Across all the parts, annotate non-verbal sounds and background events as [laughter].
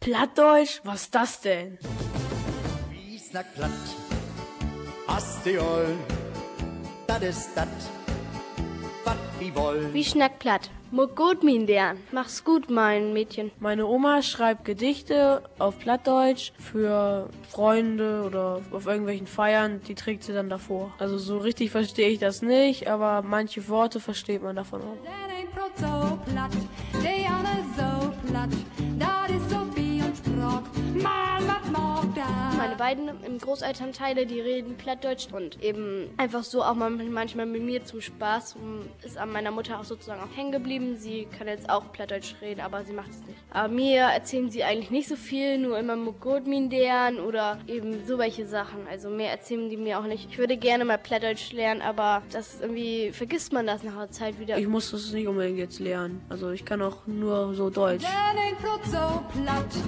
Plattdeutsch? Was ist das denn? Wie snackt platt? Asteol, dat ist dat, wat wie woll. Wie schnackt platt? Muck gut, min dern. Mach's gut, mein Mädchen. Meine Oma schreibt Gedichte auf Plattdeutsch für Freunde oder auf irgendwelchen Feiern, die trägt sie dann davor. Also so richtig verstehe ich das nicht, aber manche Worte versteht man davon auch. Den ein Brot so platt, der so platt, und Sprock. Mal, was mag da? Meine beiden im Großelternteile, die reden Plattdeutsch und eben einfach so auch mal manchmal mit mir zum Spaß um, ist an meiner Mutter auch sozusagen auch hängen geblieben. Sie kann jetzt auch Plattdeutsch reden, aber sie macht es nicht. Aber mir erzählen sie eigentlich nicht so viel, nur immer Mugodmindern oder eben so welche Sachen. Also mehr erzählen die mir auch nicht. Ich würde gerne mal Plattdeutsch lernen, aber das irgendwie vergisst man das nach der Zeit wieder. Ich muss das nicht unbedingt jetzt lernen. Also ich kann auch nur so Deutsch. Platt, so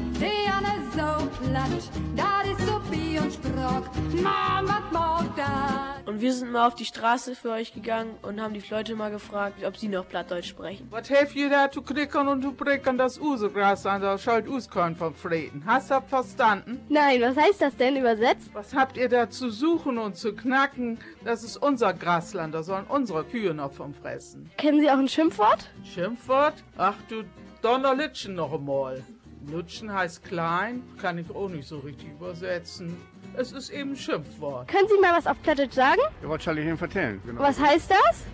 und wir sind mal auf die Straße für euch gegangen und haben die Leute mal gefragt, ob sie noch Plattdeutsch sprechen. Was hilft ihr da zu klicken und zu bricken das Usegras an der Schuld Uskorn vom Freden? Hast du verstanden? Nein, was heißt das denn übersetzt? Was habt ihr da zu suchen und zu knacken? Das ist unser Grasland, da sollen unsere Kühe noch vom fressen. Kennen Sie auch ein Schimpfwort? Schimpfwort? Ach du Donnerlitschen noch einmal. Lutschen heißt klein, kann ich auch nicht so richtig übersetzen. Es ist eben ein Schimpfwort. Können Sie mal was auf Plattdeutsch sagen? Ja, was soll ich Ihnen erzählen? Genau. Was heißt das?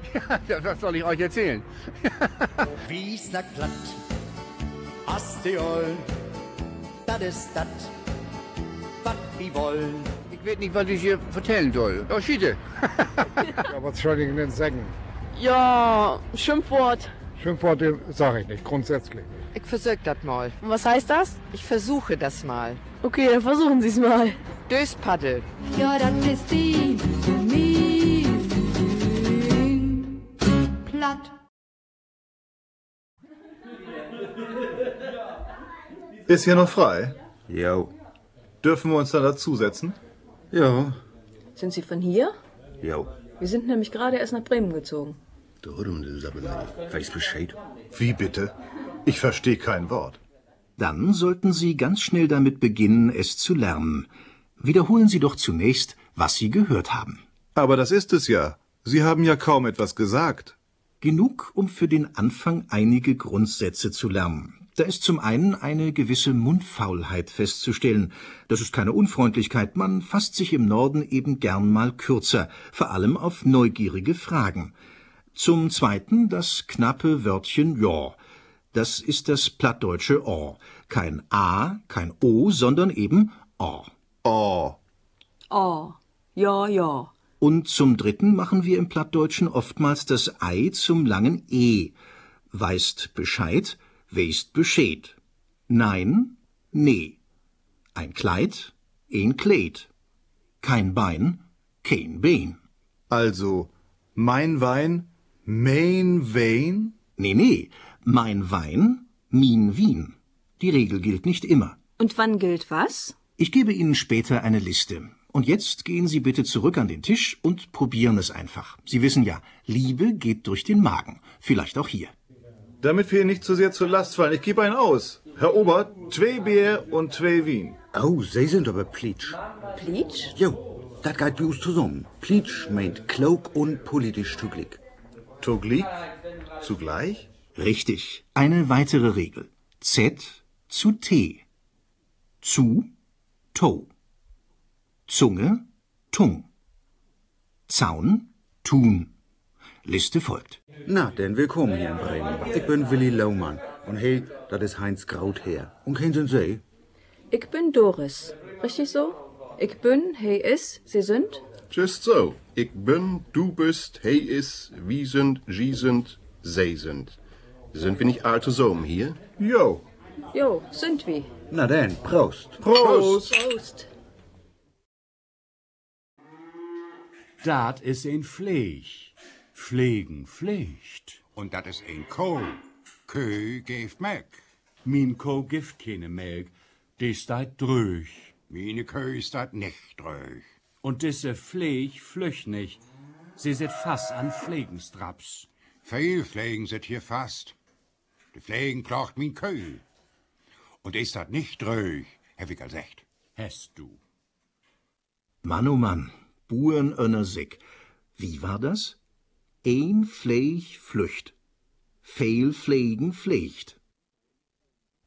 [laughs] Ja, was soll ich euch erzählen? [laughs] Wie snackt platt? Asteol, dat ist dat, wat wie woll. Ich weiß nicht, was ich hier erzählen soll. Oh. [laughs] Ja, was soll ich denn sagen? Ja, Schimpfwort. Schimpfworte sage ich nicht, grundsätzlich. Ich versuch das mal. Und was heißt das? Ich versuche das mal. Okay, dann versuchen Sie es mal. Döspaddel. Ja, das ist die. Platt. Ist hier noch frei? Jo. Dürfen wir uns da dazusetzen? Ja. Sind Sie von hier? Jo. Wir sind nämlich gerade erst nach Bremen gezogen. Darum, du Sabbelei. Weiß Bescheid. Wie bitte? Ich verstehe kein Wort. Dann sollten Sie ganz schnell damit beginnen, es zu lernen. Wiederholen Sie doch zunächst, was Sie gehört haben. Aber das ist es ja. Sie haben ja kaum etwas gesagt. Genug, um für den Anfang einige Grundsätze zu lernen. Da ist zum einen eine gewisse Mundfaulheit festzustellen. Das ist keine Unfreundlichkeit, man fasst sich im Norden eben gern mal kürzer, vor allem auf neugierige Fragen. Zum zweiten das knappe Wörtchen ja. Das ist das plattdeutsche O. Kein A, kein O, sondern eben O. Oh. Oh, ja, ja. Und zum dritten machen wir im Plattdeutschen oftmals das Ei zum langen E. Weißt Bescheid, weist Bescheid. Nein, nee. Ein Kleid, ein Kleid. Kein Bein, kein Bein. Also, mein Wein, mein Wein? Nee, nee. Mein Wein, min Wien. Die Regel gilt nicht immer. Und wann gilt was? Ich gebe Ihnen später eine Liste. Und jetzt gehen Sie bitte zurück an den Tisch und probieren es einfach. Sie wissen ja, Liebe geht durch den Magen. Vielleicht auch hier. Damit wir nicht zu sehr zur Last fallen, ich gebe einen aus. Herr Ober, zwei Bier und zwei Wien. Oh, Sie sind aber Plitsch. Pleatsch? Jo, das geht bei uns zusammen. Plitsch meint klug und politisch zugleich. Toglik? Zugleich? Richtig. Eine weitere Regel. Z zu T. Zu, To. Zunge, Tung. Zaun, Tun. Liste folgt. Na, denn willkommen hier in Bremen. Ich bin Willi Laumann. Und hey, das ist Heinz Krautherr. Und kennen sind Sie? Ich bin Doris. Richtig so? Ich bin, hey is, Sie sind? Just so. Ich bin, du bist, hey ist, wir sind, sie sind, sie sind. Sind wir nicht all zusammen hier? Jo. Jo, sind wir. Na denn, Prost. Prost. Prost. Dat is een Pfleg. Pflegen Pflicht. Und dat is een Ko. Kö geeft melk. Min Ko gift keine Melk. Die staat dröch. Mine Kö staat nicht dröch. Und diese Pfleg flücht nicht. Sie sit fast an Pflegenstraps. Viel Pflegen sit hier fast. De Pflegen klocht min Kö. Und ist dat nicht dröch, hab ich gesagt. Hast du. Mann, oh Mann, Buren önner Sick. Wie war das? Ein Pfleg flücht. Fehl pflegen pflegt.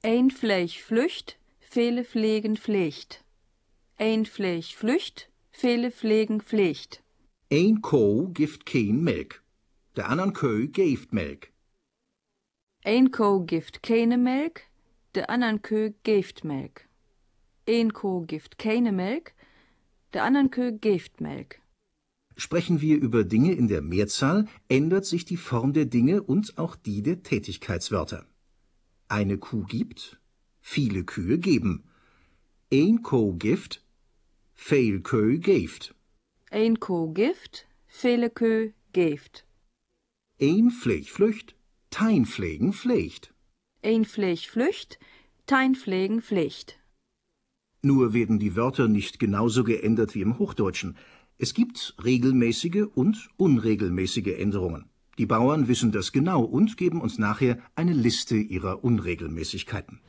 Ein Fleich flücht, viele pflegen pflegt. Ein Fleich flücht, viele pflegen pflegt. Ein Kuh gift kein Melk. Der andern Köh geft Melk. Ein Kuh gift keine Melk, der andern Kühe geft Melk. Ein Kuh gift keine Melk, der andern Kühe geft Melk. Sprechen wir über Dinge in der Mehrzahl, ändert sich die Form der Dinge und auch die der Tätigkeitswörter. Eine Kuh gibt, viele Kühe geben. Ein Kuh gift, viel Kühe geft. Ein Kuh gift, viele Kühe geft. Ein Pfleg flücht, tein pflegen pflegt. Ein Pfleg flücht, tein pflegen pflegt. Nur werden die Wörter nicht genauso geändert wie im Hochdeutschen. Es gibt regelmäßige und unregelmäßige Änderungen. Die Bauern wissen das genau und geben uns nachher eine Liste ihrer Unregelmäßigkeiten.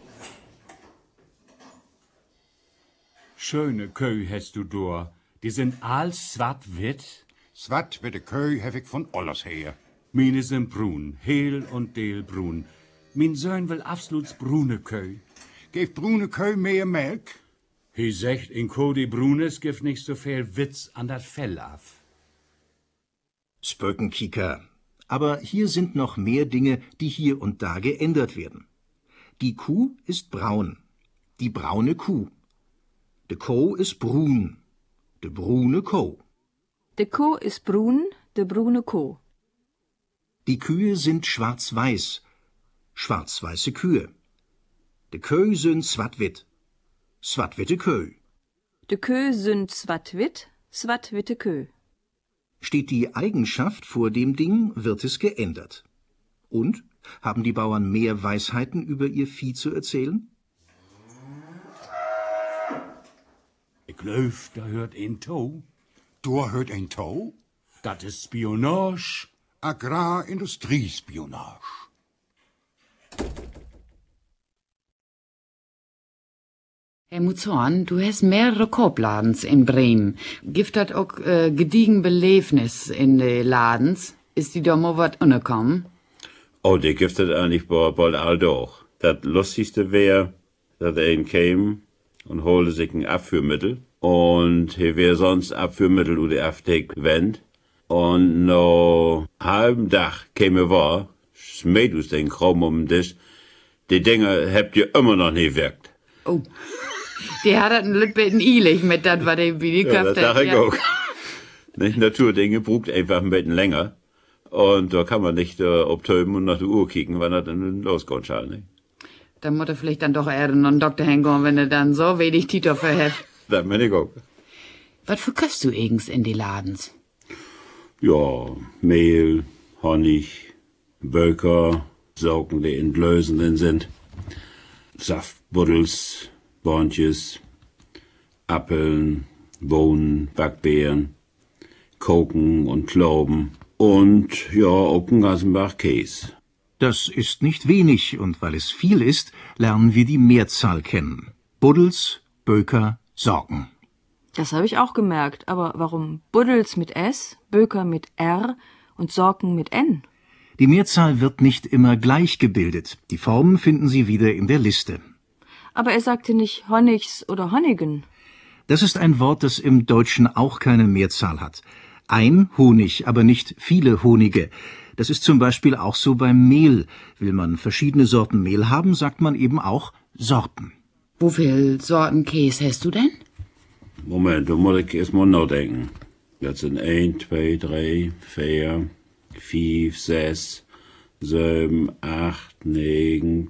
Schöne Köh hast du da. Die sind all swart-wit. Swart-witte Köh hab ich von alles her. Mine sind brun, heel und deel brun. Min Söhn will absolut brune Köh. Geeft brune Köh mehr Melk? He sagt, in Cody Brunes gibt nicht so viel Witz an das Fell af. Spökenkieker. Aber hier sind noch mehr Dinge, die hier und da geändert werden. Die Kuh ist braun. Die braune Kuh. De Kuh ist brun. De brune Kuh. De Kuh ist brun, de brune Kuh. Die Kühe sind schwarz-weiß. Schwarz-weiße Kühe. De Köh sind swart-wit. Swart-witte Köh. De Kühe sind swart-wit, swart-witte Kühe. Steht die Eigenschaft vor dem Ding, wird es geändert. Und? Haben die Bauern mehr Weisheiten über ihr Vieh zu erzählen? Ich glaub, da hört ein Toe. Da hört ein Toe? Das ist Spionage. Agrarindustriespionage. Herr Muzorn, du hast mehrere Korbladens in Bremen. Gibt dat auch äh, gediegen Belebnis in de Ladens? Ist die da mal wat unterkommen? Oh, die gibt es eigentlich bald, all doch. Das Lustigste wäre, dass er ihn käme und holte sich ein Abführmittel. Und er wäre sonst Abführmittel oder Aftek wendt. Und no halben Tag käme war, smäht uns den Kram um den Tisch. Die Dinger habt ihr immer noch nie wirkt. Oh. Die hat ein Lütbeten ilig mit dat, was die wie die Ja, das sag ich auch. Nicht Naturdinge braucht einfach ein bisschen länger. Und da kann man nicht äh, obtöben und nach der Uhr kicken, wann er dann losgeht, schall, nicht? Dann muss er vielleicht dann doch eher noch Doktor hingehen, wenn er dann so wenig Tito hat. Das meine ich auch. Was verkaufst du eigens in die Ladens? Ja, Mehl, Honig, Böker, Saugen, die entlösenden sind, Saftbuddels, Borntjes, Appeln, Bohnen, Backbeeren, Koken und Klauben und ja, auch ein ganzen Bach Käse. Das ist nicht wenig, und weil es viel ist, lernen wir die Mehrzahl kennen. Buddels, Böker, Sorgen. Das habe ich auch gemerkt, aber warum Buddels mit S, Böker mit R und Sorken mit N? Die Mehrzahl wird nicht immer gleich gebildet. Die Formen finden Sie wieder in der Liste. Aber er sagte nicht Honigs oder Honigen. Das ist ein Wort, das im Deutschen auch keine Mehrzahl hat. Ein Honig, aber nicht viele Honige. Das ist zum Beispiel auch so beim Mehl. Will man verschiedene Sorten Mehl haben, sagt man eben auch Sorten. Wie viel Sorten Käse hast du denn? Moment, da muss ich erst mal nachdenken. Das sind 1, 2, 3, 4, 5, 6, 7, 8, 9,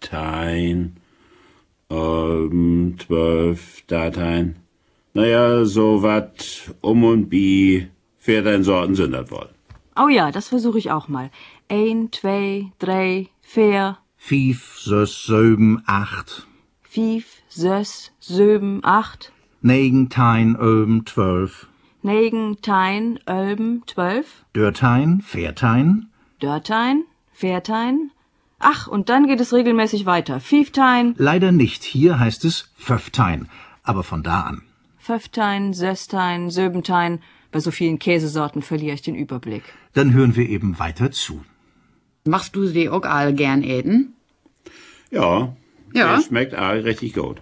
10, ähm, 12 Dateien. Naja, so wat um und bi 14 Sorten sind das wohl. Oh ja, das versuche ich auch mal. Ein, zwei, drei, vier, Fief, Sös, Söben, Acht. fief, sös, söben, acht, Negen, Tein, Öben, Zwölf. negen, tein, ölben, zwölf, Dörtein, Viertein, dörtein, viertein, Ach, und dann geht es regelmäßig weiter. Fieftein, Leider nicht. Hier heißt es Pföftein. Aber von da an. Pföftein, Söstein, Söbentein. Bei so vielen Käsesorten verliere ich den Überblick. Dann hören wir eben weiter zu. Machst du die auch all gern eten? Ja, Ja. der schmeckt all richtig gut.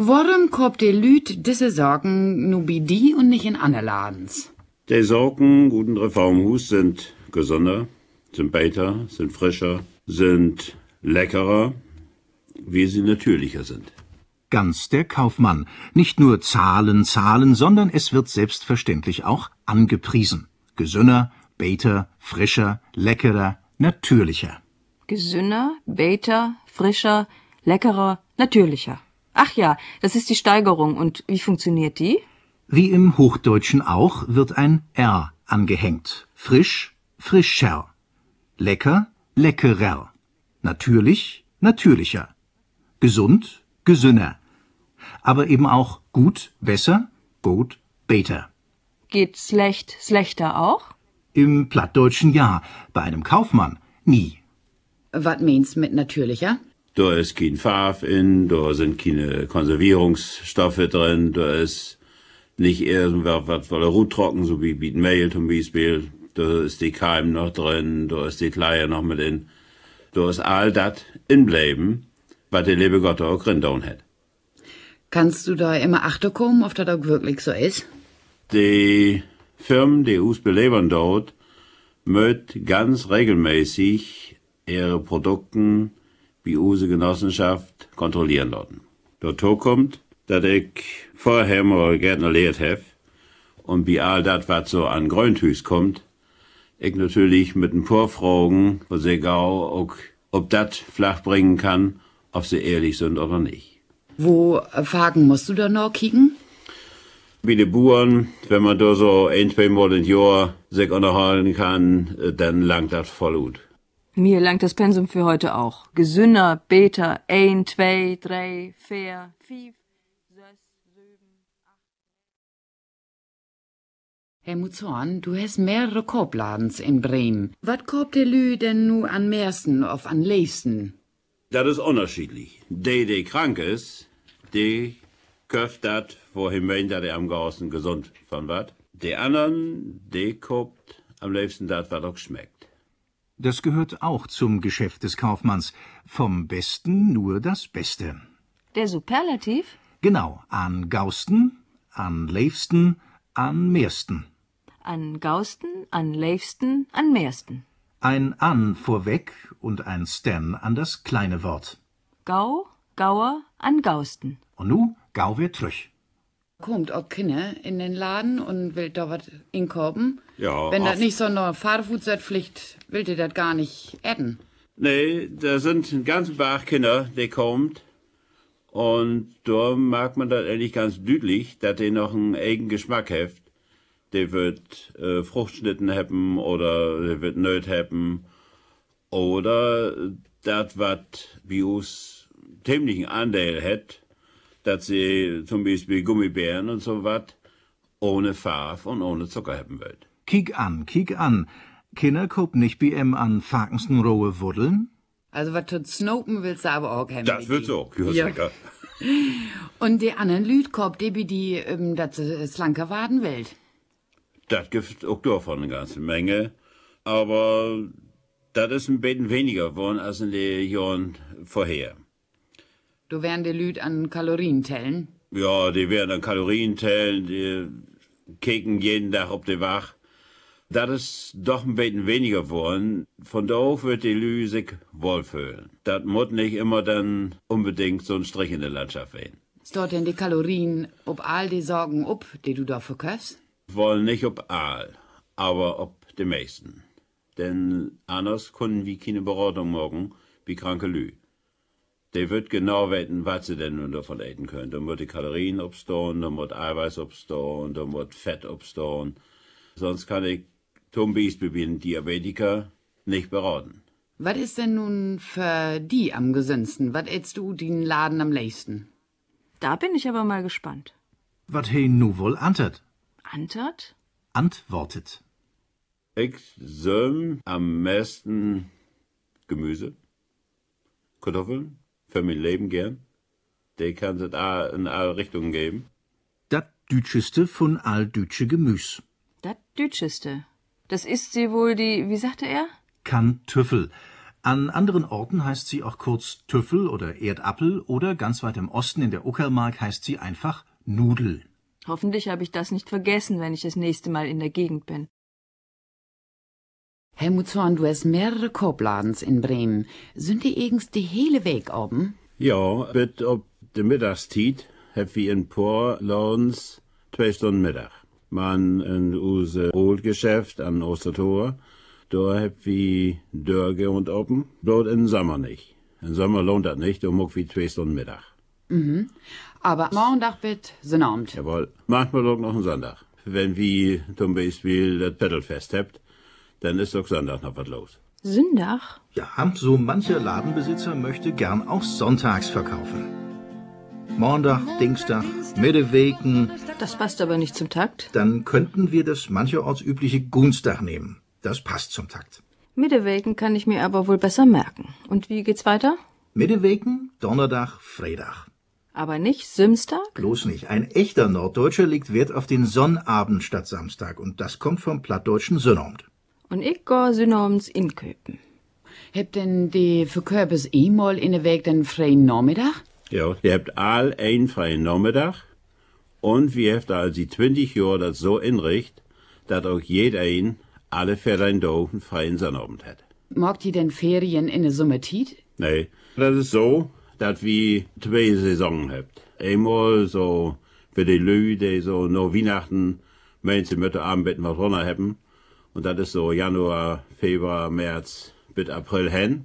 Warum kauft die Lüt diese Sorgen nur bei die und nicht in anderen Ladens? Die Sorten guten Reformhus sind gesünder, sind beter, sind frischer, sind leckerer, wie sie natürlicher sind. Ganz der Kaufmann. Nicht nur Zahlen, Zahlen, sondern es wird selbstverständlich auch angepriesen. Gesünder, beter, frischer, leckerer, natürlicher. Gesünder, beter, frischer, leckerer, natürlicher. Ach ja, das ist die Steigerung. Und wie funktioniert die? Wie im Hochdeutschen auch wird ein R angehängt. Frisch, frischer. Lecker, leckerer. Natürlich, natürlicher. Gesund, gesünder. Aber eben auch gut, besser, gut, beter. Geht schlecht, schlechter auch? Im Plattdeutschen ja, bei einem Kaufmann nie. Was meinst mit natürlicher? Da ist kein Farb in, da sind keine Konservierungsstoffe drin, da ist nicht irgendwas, was voller Rut trocken, so wie wie Mehl zum Beispiel. Da ist die Keim noch drin, da ist die Kleier noch mit in. Da ist all das inbleiben, was der liebe Gott auch drin down hat. Kannst du da immer achterkommen, ob das auch wirklich so ist? Die Firmen, die uns belebern dort, möcht ganz regelmäßig ihre Produkten wie unsere Genossenschaft kontrollieren lassen. Dazu kommt, dass ich vorher mal Gärtner lehrt hab und bei all das, was so an Grüntüs kommt, ich natürlich mit ein paar Fragen, ich auch, auch ob das flach bringen kann, ob sie ehrlich sind oder nicht. Wo äh, Fragen musst du da noch kicken? Wie die Buren, wenn man da so ein, zwei Mal im Jahr sich unterhalten kann, äh, dann langt das voll gut. Mir langt das Pensum für heute auch. Gesünder, beter, ein, zwei, drei, vier, fief. Herr Muzorn, du hast mehrere Korbladens in Bremen. Was kauft der Lü denn nu an meisten auf an leisten? Das ist unterschiedlich. Der, der krank ist, der köft dat, wohin meint, dass er am Gaußen gesund von wat. Der anderen, der kauft am liebsten dat, was auch schmeckt. Das gehört auch zum Geschäft des Kaufmanns. Vom Besten nur das Beste. Der Superlativ? Genau, an Gausten, an Leifsten, an Mehrsten. An Gausten, an Leifsten, an Meersten. Ein an vorweg und ein sten an das kleine Wort. Gau, Gauer, an Gausten. Und nu gau wir trüch. Kommt auch Kinder in den Laden und will da was inkorben? Ja, Wenn das nicht so eine Fahrerfutzeitpflicht, will ihr das gar nicht essen. Nee, da sind ein ganzen Bach Kinder, die kommt. Und da mag man das eigentlich ganz deutlich, dass die noch einen eigenen Geschmack hat. Der wird äh, Fruchtschnitten haben oder der wird Nöt haben. Oder das, was bei uns ziemlichen Anteil hat, dass sie zum Beispiel Gummibären und so was ohne Farbe und ohne Zucker haben wird. Kiek an, kiek an. Kinder koop nicht BM an Fakensten rohe Wuddeln? Also was tut Snopen willst du aber auch haben. Das wird so, ja, Ja. [laughs] Und die anderen Lüd kauft die, die ähm, das sie slanker werden will. Das gibt auch davon eine ganze Menge. Aber das ist ein bisschen weniger geworden als in den Jahren vorher. Du werden die Lüd an Kalorien tellen. Ja, die werden dann Kalorien tellen, die kicken jeden Tag auf die Wach. Das ist doch ein bisschen weniger geworden. Von da auf wird die Lü sich wohlfühlen. Das muss nicht immer dann unbedingt so ein Strich in der Landschaft werden. Stort denn die Kalorien ob all die Sorgen up, die du da verkaufst? Wollen nicht ob all, aber ob die meisten. Denn anders können wir keine Beratung morgen wie kranke Lü. Der wird genau wissen, was sie denn nun davon eten können. Da muss die Kalorien obstehen, da muss Eiweiß obstehen, da muss Fett obstehen. Sonst kann ich zum Beispiel wie ein Diabetiker nicht beraten. Was ist denn nun für die am gesündsten? Was ätst du den Laden am längsten? Da bin ich aber mal gespannt. Wat he nu wohl antert? Antert? Antwortet. Ich söm am meisten Gemüse. Kartoffeln, für mein Leben gern. Die kann es in alle Richtungen geben. Das Dütscheste von all Dütsche Gemüs. Das Dütscheste. Das ist sie wohl die, wie sagte er? Kartüffel. An anderen Orten heißt sie auch kurz Tüffel oder Erdapfel oder ganz weit im Osten in der Uckermark heißt sie einfach Nudel. Hoffentlich habe ich das nicht vergessen, wenn ich das nächste Mal in der Gegend bin. Helmut Zorn, du hast mehrere Korbladens in Bremen. Sind die eigens die hele Weg oben? Ja, bet op de middagstijd heb we in paar Ladens twee Stunden Mittag. Man in unser Brotgeschäft an Ostertor, da heb we Dörge und open, bloß im Sommer nicht. Im Sommer lohnt das nicht, da muck wie zwei Stunden Mittag. Mhm. Aber Montag wird Sonnabend. Jawohl, manchmal auch noch einen Sonntag. Wenn wir zum Beispiel das Pedalfest habt, dann ist doch Sonntag noch was los. Sonntag? Ja, so mancher Ladenbesitzer möchte gern auch sonntags verkaufen. Montag, Dienstag, Mitteweken. Das passt aber nicht zum Takt. Dann könnten wir das mancherorts übliche Gunstag nehmen. Das passt zum Takt. Mitteweken kann ich mir aber wohl besser merken. Und wie geht's weiter? Mitteweken, Donnerstag, Freitag. Aber nicht Simstag? Bloß nicht. Ein echter Norddeutscher legt Wert auf den Sonnabend statt Samstag. Und das kommt vom plattdeutschen Sonnabend. Und ich geh Sonnabends inköpen. Habt denn die Verkäufers eh mal in der Weg den freien Nachmittag? Ja, ihr habt all einen freien Nachmittag und wir habt all die 20 Jahre das so inricht, dass auch jeder ein alle Dorf einen freien Sonnabend hat. Mag die denn Ferien in der Sommertied? Nee, das ist so, dass wir zwei Saisonen habt. Einmal so für die Lü, die so nur Weihnachten, Menschen mit Abend mit was runter haben. Und das ist so Januar, Februar, März bis April hin.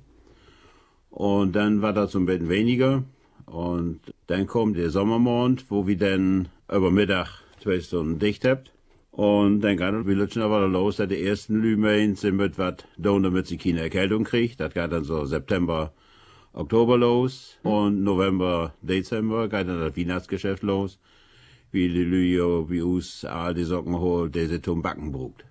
Und dann war das so ein bisschen weniger. Und dann kommt der Sommermond, wo wir dann über Mittag zwei Stunden dicht habt. Und dann geht wir lutschen aber los, dass die ersten Lümein sind mit was, damit sie keine Erkältung kriegt. Das geht dann so September, Oktober los. Und November, Dezember geht dann das Weihnachtsgeschäft los. Wie die Lüge, wie us, all die Socken holt, die sie zum Backen brugt.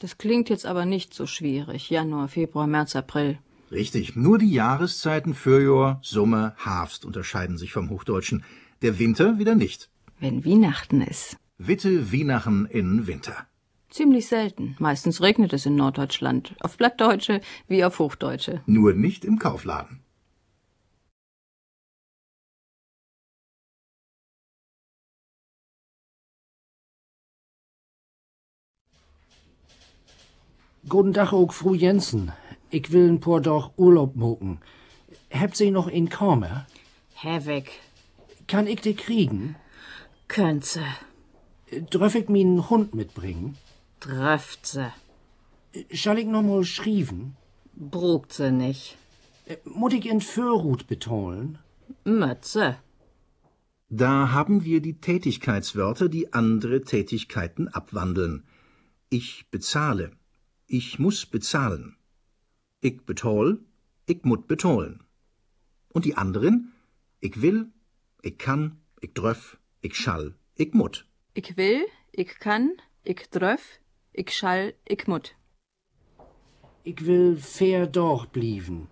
Das klingt jetzt aber nicht so schwierig. Januar, Februar, März, April. Richtig. Nur die Jahreszeiten Frühjahr, Sommer, Herbst unterscheiden sich vom Hochdeutschen. Der Winter wieder nicht. Wenn Weihnachten ist. Witte Weihnachten in Winter. Ziemlich selten. Meistens regnet es in Norddeutschland. Auf Plattdeutsche wie auf Hochdeutsche. Nur nicht im Kaufladen. Guten Tag ook, Fru Jensen. Ik wil een paar dag Urlaub moken. Hebt Sie noch in Kamer? Heb ik. Kann ich die kriegen? Könnt ze. Darf ich meinen Hund mitbringen? Trefft ze. Soll ich noch mal schreiben? Brugt ze nicht. Muss ich in Förrut betonen? Mütze. Da haben wir die Tätigkeitswörter, die andere Tätigkeiten abwandeln. Ich bezahle. Ich muss bezahlen. Ich betol, ich mut betolen. Und die anderen? Ich will, ich kann, ich dröff, ich schall, ich mut. Ich will, ich kann, ich dröff, ich schall, ich mut. Ich will fair doch blieben.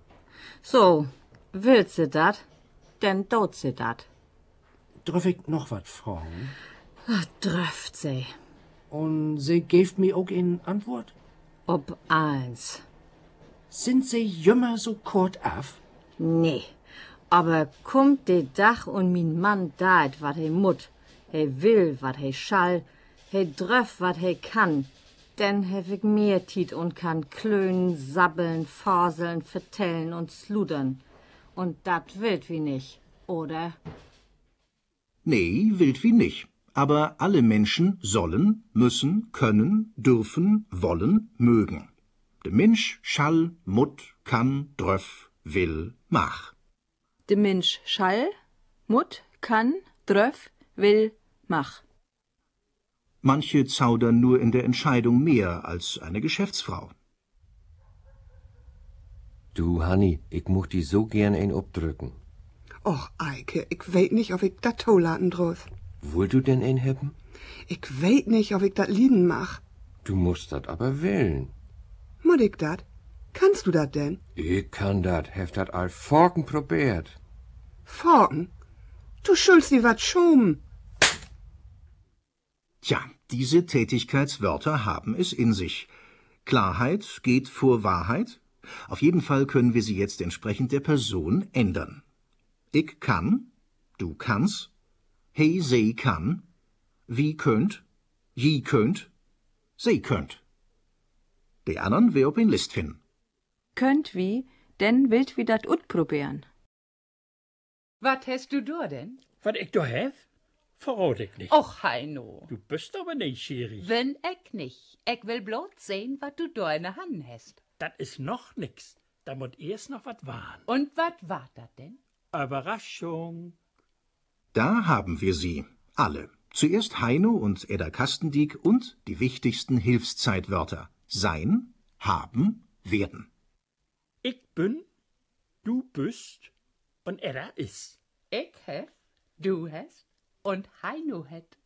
So, will ze dat, denn tut ze dat. Darf ich noch wat fragen? Ach, dröft sie. Und sie geeft mir auch in Antwort? Ob eins. Sind sie jümmer so kort af? Nee, aber kommt de Dach und min Mann daet, wat he mut, he will, wat he schall, he dröff, wat he kann, denn hef ich mehr Tiet und kann klönen, sabbeln, faseln, vertellen und sludern. Und dat wild wie nicht, oder? Nee, wild wie nicht. Aber alle Menschen sollen, müssen, können, dürfen, wollen, mögen. Der Mensch schall, mut, kann, dröff, will, mach. Der Mensch schall, mut, kann, dröff, will, mach. Manche zaudern nur in der Entscheidung mehr als eine Geschäftsfrau. Du, Hanni, ich mocht die so gern ein obdrücken. Och, Eike, ich weet nicht, ob ich dat toelaten droß. Wollt du denn ein hebben? Ich weet nicht, ob ich dat lieden mach. Du musst dat aber wählen. Muss ich dat? Kannst du dat denn? Ich kann dat, hef dat al Forken probiert. Forken? Du schuldst die wat schoben. Tja, diese Tätigkeitswörter haben es in sich. Klarheit geht vor Wahrheit. Auf jeden Fall können wir sie jetzt entsprechend der Person ändern. Ich kann, du kannst, he, sie kann, wie könnt, je könnt, sie könnt. Die anderen wir op in List finden. Könnt wie, denn wilt wie dat ut probieren. Was hast du da denn? Wat ik do hef? Verrat ik nicht. Och, Heino. Du bist aber neugierig. Wenn ich nicht. Ich will bloß sehen, was du da in der Hand hast. Das ist noch nix. Da muss erst noch wat waren. Und was war das denn? Überraschung. Da haben wir sie, alle. Zuerst Heino und Edda Kastendieck und die wichtigsten Hilfszeitwörter. Sein, haben, werden. Ich bin, du bist und Edda ist. Ich hef, du hast und Heino het.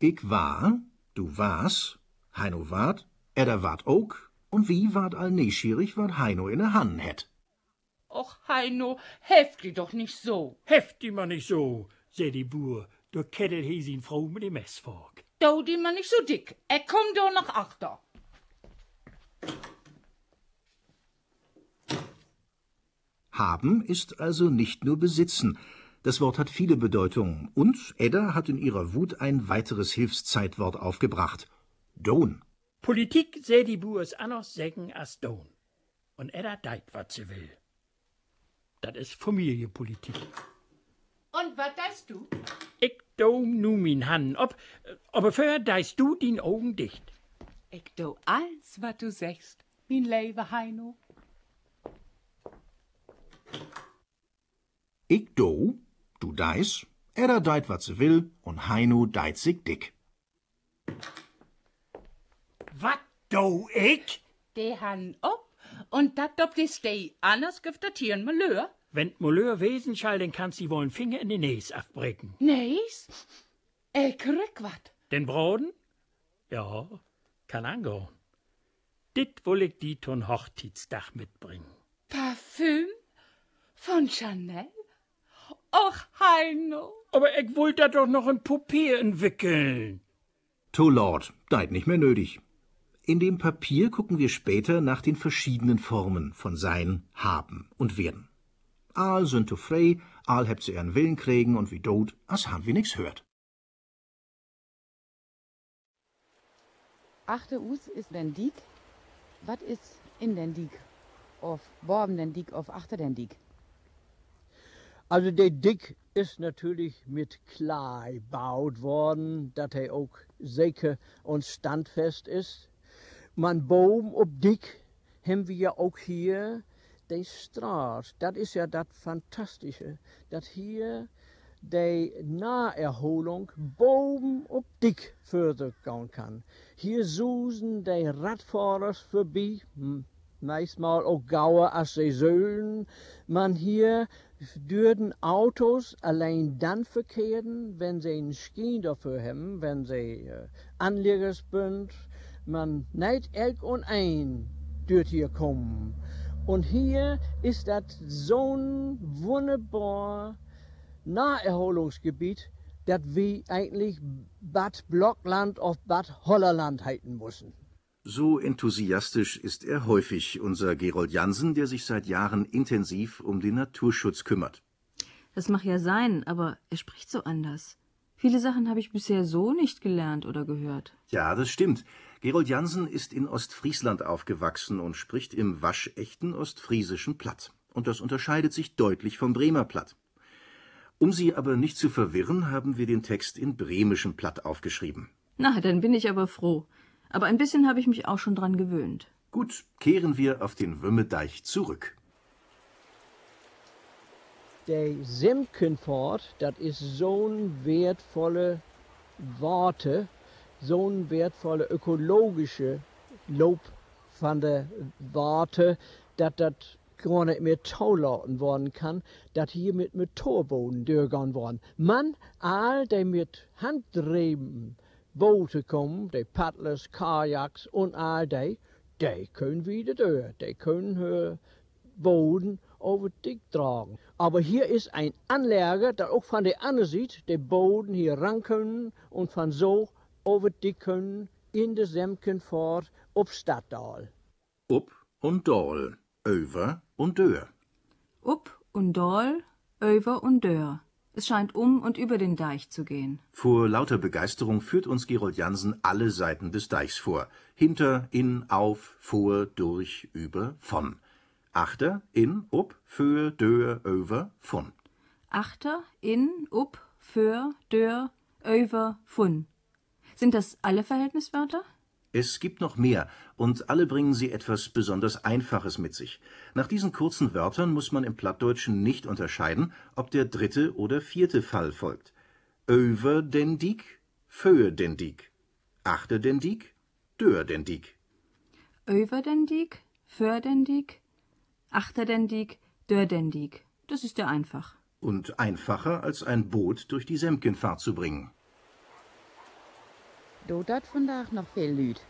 Ich war, du warst, Heino wart, Edda wart ook und wie wart all neschierig, wat Heino in der Hand het. Och, Heino, heft die doch nicht so. Heft die mal nicht so, seh die Bur. Du kettel he sin Frau mit dem Messfork. Do die mal nicht so dick. Er kommt doch noch achter. Haben ist also nicht nur besitzen. Das Wort hat viele Bedeutungen und Edda hat in ihrer Wut ein weiteres Hilfszeitwort aufgebracht. Don. Politik seh die Burs anders sägen as Don. Und Edda deit, wat sie will. Das ist Familienpolitik. Und was deist du? Ich do nu min Hand ob, aber für deist du din Augen dicht. Ich do alles, was du sagst, min Leibe Heino. Ich do, du deis, Edda deit, wat sie will, und Heino deit sich dick. Wat do ich? De han op, und dat ob die stei, anders gibt das hier ein Malheur. Wenn Moleur wesen schall, dann kannst sie wohl einen Finger in den Näs abbrechen. Neis? Ich krieg wat. Den Broden? Ja, kann angehen. Dit will ich die ton Hochzeitsdach mitbringen. Parfüm? Von Chanel? Och, Heino. Aber ich wollte da doch noch ein Papier entwickeln. To Lord, deit nicht mehr nötig. In dem Papier gucken wir später nach den verschiedenen Formen von Sein, Haben und Werden. Aal sind to frei, aal hebt sie ihren Willen kriegen und wie dod, as han wir nix hört. Achte Us ist den Diek. Was ist in den Diek? Auf Borben den Diek, auf Achter den Diek? Also der Dick ist natürlich mit Klei gebaut worden, dass er auch sicher und standfest ist. Man Baum ob Dick haben wir ja auch hier die Straße. Das ist ja das Fantastische, dass hier die Naherholung boven op dik verder gaan kann. Hier susen die Radfahrers vorbei, meistmal auch gauer als sie sollen. Man hier dürden Autos allein dann verkehren, wenn sie einen Ski dafür haben, wenn sie äh, Anlegers sind. Man nicht elk und ein dürrt hier kommen. Und hier ist das so ein wunderbar Naherholungsgebiet, das wir eigentlich Bad Blockland auf Bad Hollerland halten müssen. So enthusiastisch ist er häufig, unser Gerold Jansen, der sich seit Jahren intensiv um den Naturschutz kümmert. Das mag ja sein, aber er spricht so anders. Viele Sachen habe ich bisher so nicht gelernt oder gehört. Ja, das stimmt. Gerold Jansen ist in Ostfriesland aufgewachsen und spricht im waschechten ostfriesischen Platt. Und das unterscheidet sich deutlich vom Bremer Platt. Um Sie aber nicht zu verwirren, haben wir den Text in bremischem Platt aufgeschrieben. Na, dann bin ich aber froh. Aber ein bisschen habe ich mich auch schon dran gewöhnt. Gut, kehren wir auf den Wümmedeich zurück. Der Semkenfort, das ist so ein wertvolle Worte, so ein wertvolle ökologische Lob von der Worte, dass das gar nicht mehr taulauten worden kann, dass hier mit Motorboden durchgegangen worden. Man, all die mit Handdrehen Boote kommen, die Paddlers, Kajaks und all die, die können wieder durch. Die können höher Boden over dik tragen. Aber hier ist ein Anleger, der auch von der anderen Seite den Boden hier ran können und von so over dik können in de Semkenfahrt op Stadtdal. Up und Dol, Över und Dör. Up und Dol, Över und Dör. Es scheint um und über den Deich zu gehen. Vor lauter Begeisterung führt uns Gerold Jansen alle Seiten des Deichs vor. Hinter, in, auf, vor, durch, über, von. Achter, in, up, für, dör, over, von. Achter, in, up, für, dör, over, fun. Sind das alle Verhältniswörter? Es gibt noch mehr, und alle bringen sie etwas besonders Einfaches mit sich. Nach diesen kurzen Wörtern muss man im Plattdeutschen nicht unterscheiden, ob der dritte oder vierte Fall folgt. Över den Diek, für den Diek. Achter den Diek, dör den Diek. Över den Diek, für den Diek, achter den Diek, dör den Diek. Das ist ja einfach. Und einfacher, als ein Boot durch die Semkenfahrt zu bringen. Do dat vandaag nog veel Lüd.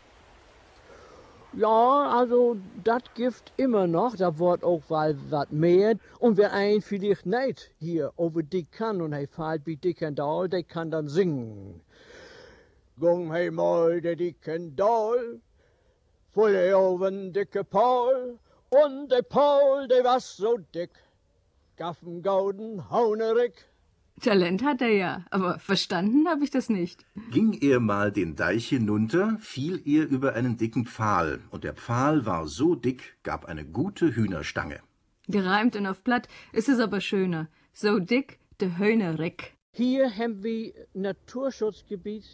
Ja, also das gibt immer noch, da wird auch mal was mehr. Und wer ein vielleicht nicht hier over dick kann und er fällt wie dicken Dahl, der kann dann singen. Gung hey mal der dicken Dahl, voll oben dicke Paul, und der Paul, der war so dick, gaffen gauden Haunerik. Talent hat er ja, aber verstanden habe ich das nicht. Ging er mal den Deich hinunter, fiel er über einen dicken Pfahl, und der Pfahl war so dick, gab eine gute Hühnerstange. Gereimt und auf Platt ist es aber schöner. So dick, de Höhnereck. Hier haben wir Naturschutzgebiet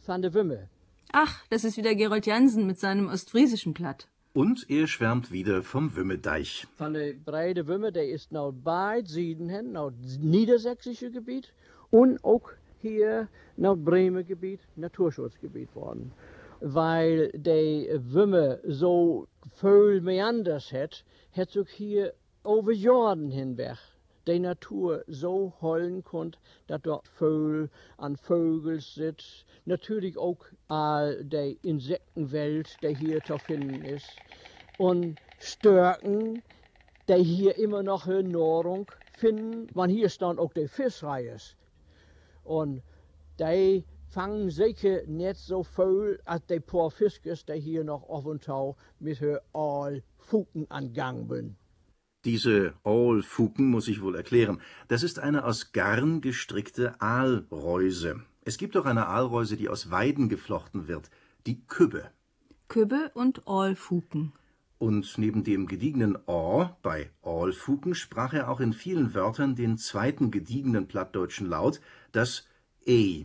von der Wümme. Ach, das ist wieder Gerold Jansen mit seinem ostfriesischen Platt. Und er schwärmt wieder vom Wümmedeich. Von der breite Wümme, der ist nach beid Süden hin, nach niedersächsische Gebiet und auch hier nach Bremer Gebiet, Naturschutzgebiet worden. Weil der Wümme so viel Meanders hat, hat sich hier over Jordan hinweg die Natur so holen konnte, dass dort Vögel an Vögel sitzt. Natürlich auch all die Insektenwelt, die hier zu finden ist. Und Störken, die hier immer noch eine Nahrung finden, weil hier stand auch die Fischreis. Und die fangen sicher nicht so viel als die paar Fiskers, die hier noch auf und zu mit her Aalfuken angegangen sind. Diese Aalfuken muss ich wohl erklären. Das ist eine aus Garn gestrickte Aalreuse. Es gibt auch eine Aalreuse, die aus Weiden geflochten wird, die Kübbe. Kübbe und Aalfuken. Und neben dem gediegenen Or bei Aalfuken sprach er auch in vielen Wörtern den zweiten gediegenen plattdeutschen Laut, das E.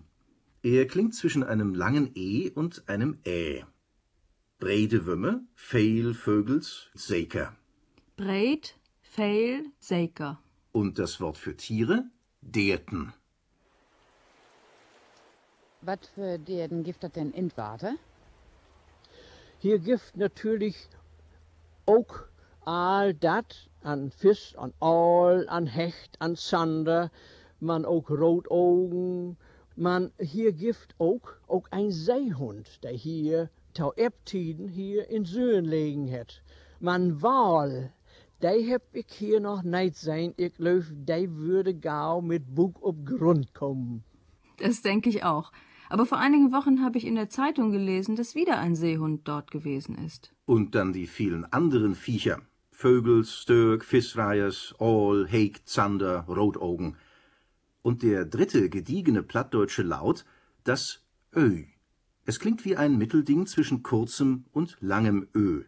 Er klingt zwischen einem langen E und einem Ä. Bredewümme, Feil, Vögels, Seker. Breit, Feil, Seker. Und das Wort für Tiere? Derten. Was für Derden gibt das denn in Warte? Hier gibt natürlich auch all dat an Fisch, an Aal, an Hecht, an Zander, man auch Rotaugen, man hier gibt auch, auch ein Seehund, der hier tau Ebtiden hier in Söen legen hat. Man Wal, die hab ich hier noch nicht sein, ich glaub, die würde gau mit Bug auf Grund kommen. Das denke ich auch. Aber vor einigen Wochen habe ich in der Zeitung gelesen, dass wieder ein Seehund dort gewesen ist. Und dann die vielen anderen Viecher. Vögel, Störk, Fischreiers, Aal, Heek, Zander, Rotaugen. Und der dritte gediegene plattdeutsche Laut, das Ö. Es klingt wie ein Mittelding zwischen kurzem und langem Ö.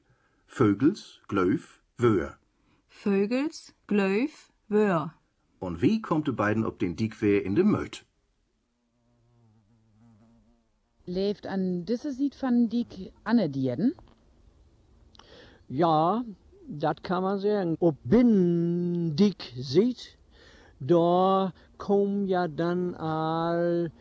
Vögels, Glöf, Wöhr. Vögels, Glöf, Wöhr. Und wie kommt de beiden ob den Diekwehr in de Möt? Leeft an disse Sied van Diek Anne Dierden? Ja, das kann man sagen. Ob binnen dick sieht, da kommen ja dann all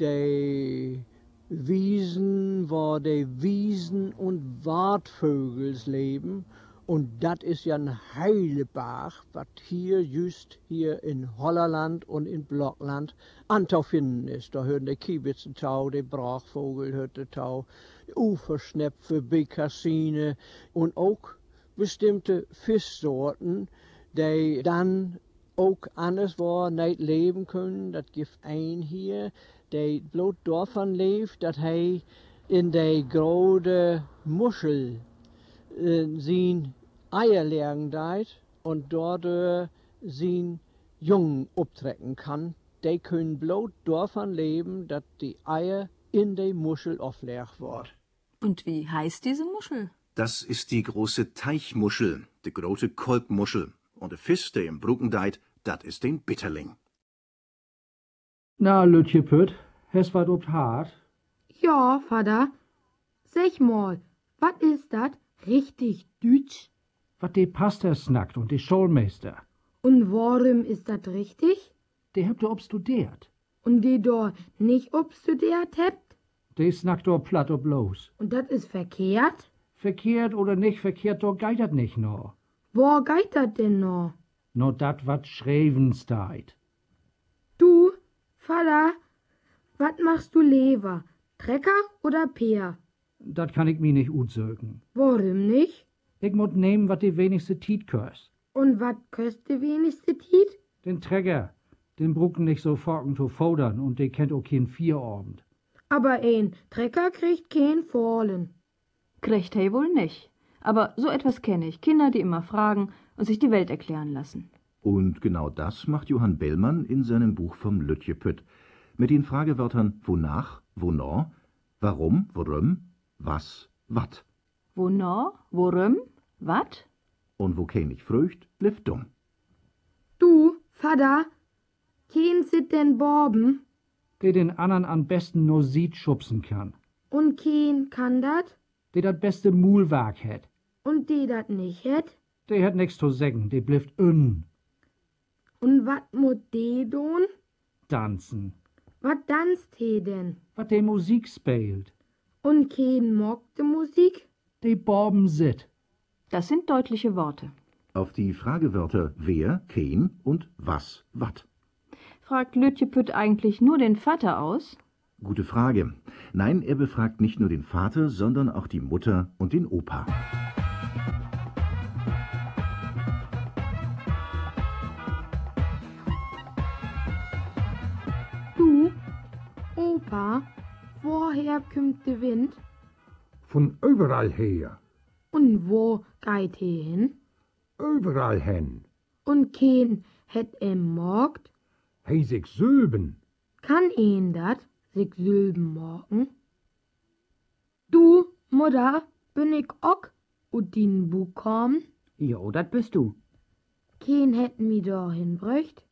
die Wiesen, wo die Wiesen und Wartvögels leben. Und das ist ja ein Heilebach, was hier just hier in Hollerland und in Blockland antau finden ist. Da hören die Kiebitzentau, der Tau, Uferschnepfe, Bekassine und auch bestimmte Fischsorten, die dann auch anders war nicht leben können. Das gibt ein hier, der bloß davon lebt, dass er in der große Muschel äh, sein Eier legen deit und dort sein Jungen abtrecken kann. Die können bloß davon leben, dass die Eier in der Muschel auflegt wird. Und wie heißt diese Muschel? Das ist die große Teichmuschel, die große Kolbmuschel. Und der Fisch, der im Brucken deit, dat ist den Bitterling. Na, Lütjepüt, hast wat obt hart? Ja, Vater. Sag mal, wat is dat? Richtig Deutsch? Wat de Pastor snackt und de Schulmeister. Und warum ist dat richtig? De habt ihr obstudiert. Und die da nicht obstudiert habt? De snackt do platt ob los. Und dat is verkehrt? Verkehrt oder nicht verkehrt, do geht dat nicht no. Wo geht dat denn noch? No dat wat schreven steit. Du, Vater, wat machst du lieber? Trecker oder Peer? Dat kann ich mi nicht utsögen. Warum nicht? Ich mut nehmen, wat die wenigste Tiet köst. Und wat köst die wenigste Tiet? Den Träger, den brucken nicht so forken zu fodern und de kennt auch kein Vierabend. Aber ein Trecker kriegt kein Fallen. Kriegt hey wohl nicht. Aber so etwas kenne ich. Kinder, die immer fragen und sich die Welt erklären lassen. Und genau das macht Johann Bellmann in seinem Buch vom Lütjepütt. Mit den Fragewörtern wonach, wonor, warum, worum, was, wat. Wonor, worum, wat? Und wo kein nicht frücht, bliff dumm. Du, Vater, kein sit denn Borben? Der den anderen am besten nur sieht schubsen kann. Und kein kann dat? Der dat beste Mulwerk het. Und die dat nicht het? Der hat nix zu sagen, der blifft un. Und wat mut de don? Tanzen. Wat danst he denn? Wat de Musik spielt. Und kein mag de Musik? De Borben sit. Das sind deutliche Worte. Auf die Fragewörter wer, kein und was, wat. Fragt Lütjepütt eigentlich nur den Vater aus? Gute Frage. Nein, er befragt nicht nur den Vater, sondern auch die Mutter und den Opa. Du, Opa, woher kommt der Wind? Von überall her. Und wo geht he hin? Überall hin. Und kein het em morgt? He sich Sülben. Kann ihn dat, sich Sülben morgen? Du, Mutter, bin ich ook ut din Buk kommen? Jo, dat bist du. Kein het mi da hinbröcht?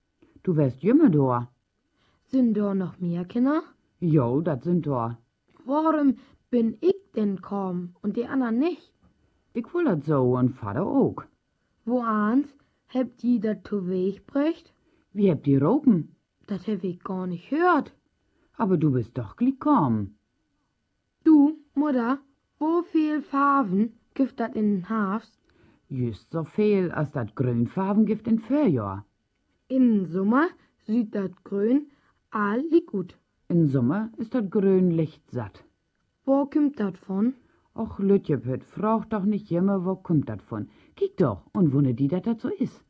Du wärst jümme da. Sind da noch mehr Kinder? Jo, dat sind da. Warum bin ich denn kaum und die anderen nicht? Ich will dat so und Vater auch. Wo ans habt ihr dat zu Weg bröcht? Wie habt ihr Ropen? Das hab ich gar nicht hört. Aber du bist doch gekommen. Du, Mutter, wo viel Farben gibt dat in den Hafs? Just so viel als dat Grünfarbengift in Frühjahr. In Sommer sieht dat Grün all gut. In Sommer ist dat Grün lichtsatt. Wo kommt dat von? Och, Lütjepet, frag doch nicht immer, wo kommt dat von. Kiek doch und wunne die dat dat so is.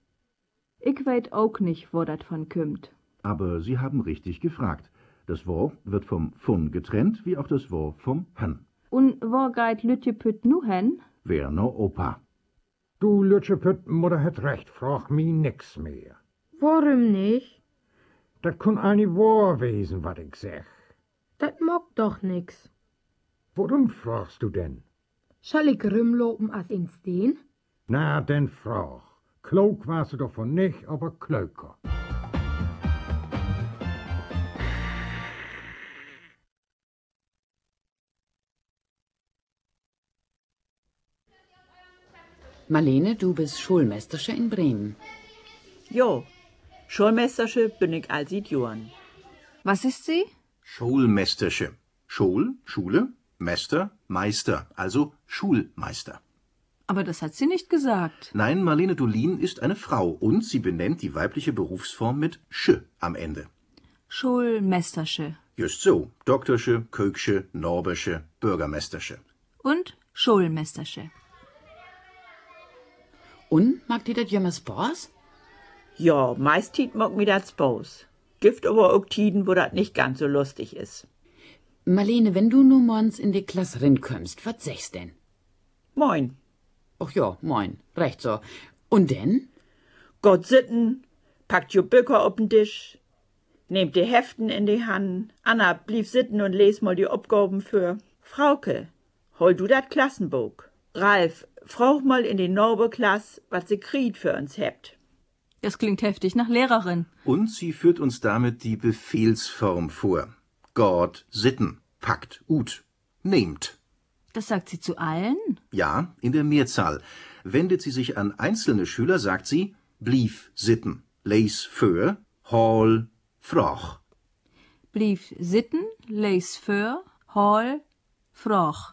Ich weet auch nicht, wo dat von kümmt. Aber Sie haben richtig gefragt. Das Wo wird vom von getrennt, wie auch das Wo vom Han. Und wo geht Lütjepütt nu hen? Wer no Opa. Du, Lütschepütt, Mutter hat recht, frag mi nix mehr. Warum nicht? Dat kun ani wahr wesen, wat ich sag. Dat mag doch nix. Warum fragst du denn? Soll ich rumlopen als in Steen? Na, denn frag. Klok warst du davon nicht, aber klöker. Marlene, du bist Schulmeistersche in Bremen. Jo, Schulmeistersche bin ich sieht Johann. Was ist sie? Schulmeistersche. Schul, Schule, Meister, Meister, also Schulmeister. Aber das hat sie nicht gesagt. Nein, Marlene Dolin ist eine Frau und sie benennt die weibliche Berufsform mit Sche am Ende. Schulmestersche. Just so. Doktorsche, Köksche, Norbersche, Bürgermeistersche. Und Schulmestersche. Und mag die das jemmer Spaß? Ja, meist mag mir das Spaß. Gibt aber auch Tiden, wo das nicht ganz so lustig ist. Marlene, wenn du nur morgens in die Klasse rinkommst, was sagst denn? Moin. Ach ja, moin. Recht so. Und denn? Gott sitten, packt jo Bücker op'n Tisch, nehmt die Heften in die Hand. Anna, blieb sitten und les mal die Abgaben für. Frauke, hol du dat Klassenbuch. Ralf, frag mal in die Norbe-Klasse, was sie Krieg für uns hebt. Das klingt heftig nach Lehrerin. Und sie führt uns damit die Befehlsform vor. Gott sitten, packt, ut, nehmt. Das sagt sie zu allen? Ja, in der Mehrzahl. Wendet sie sich an einzelne Schüler, sagt sie blief sitten, lees für, hall, froch. Blief sitten, lees für, hall, froch.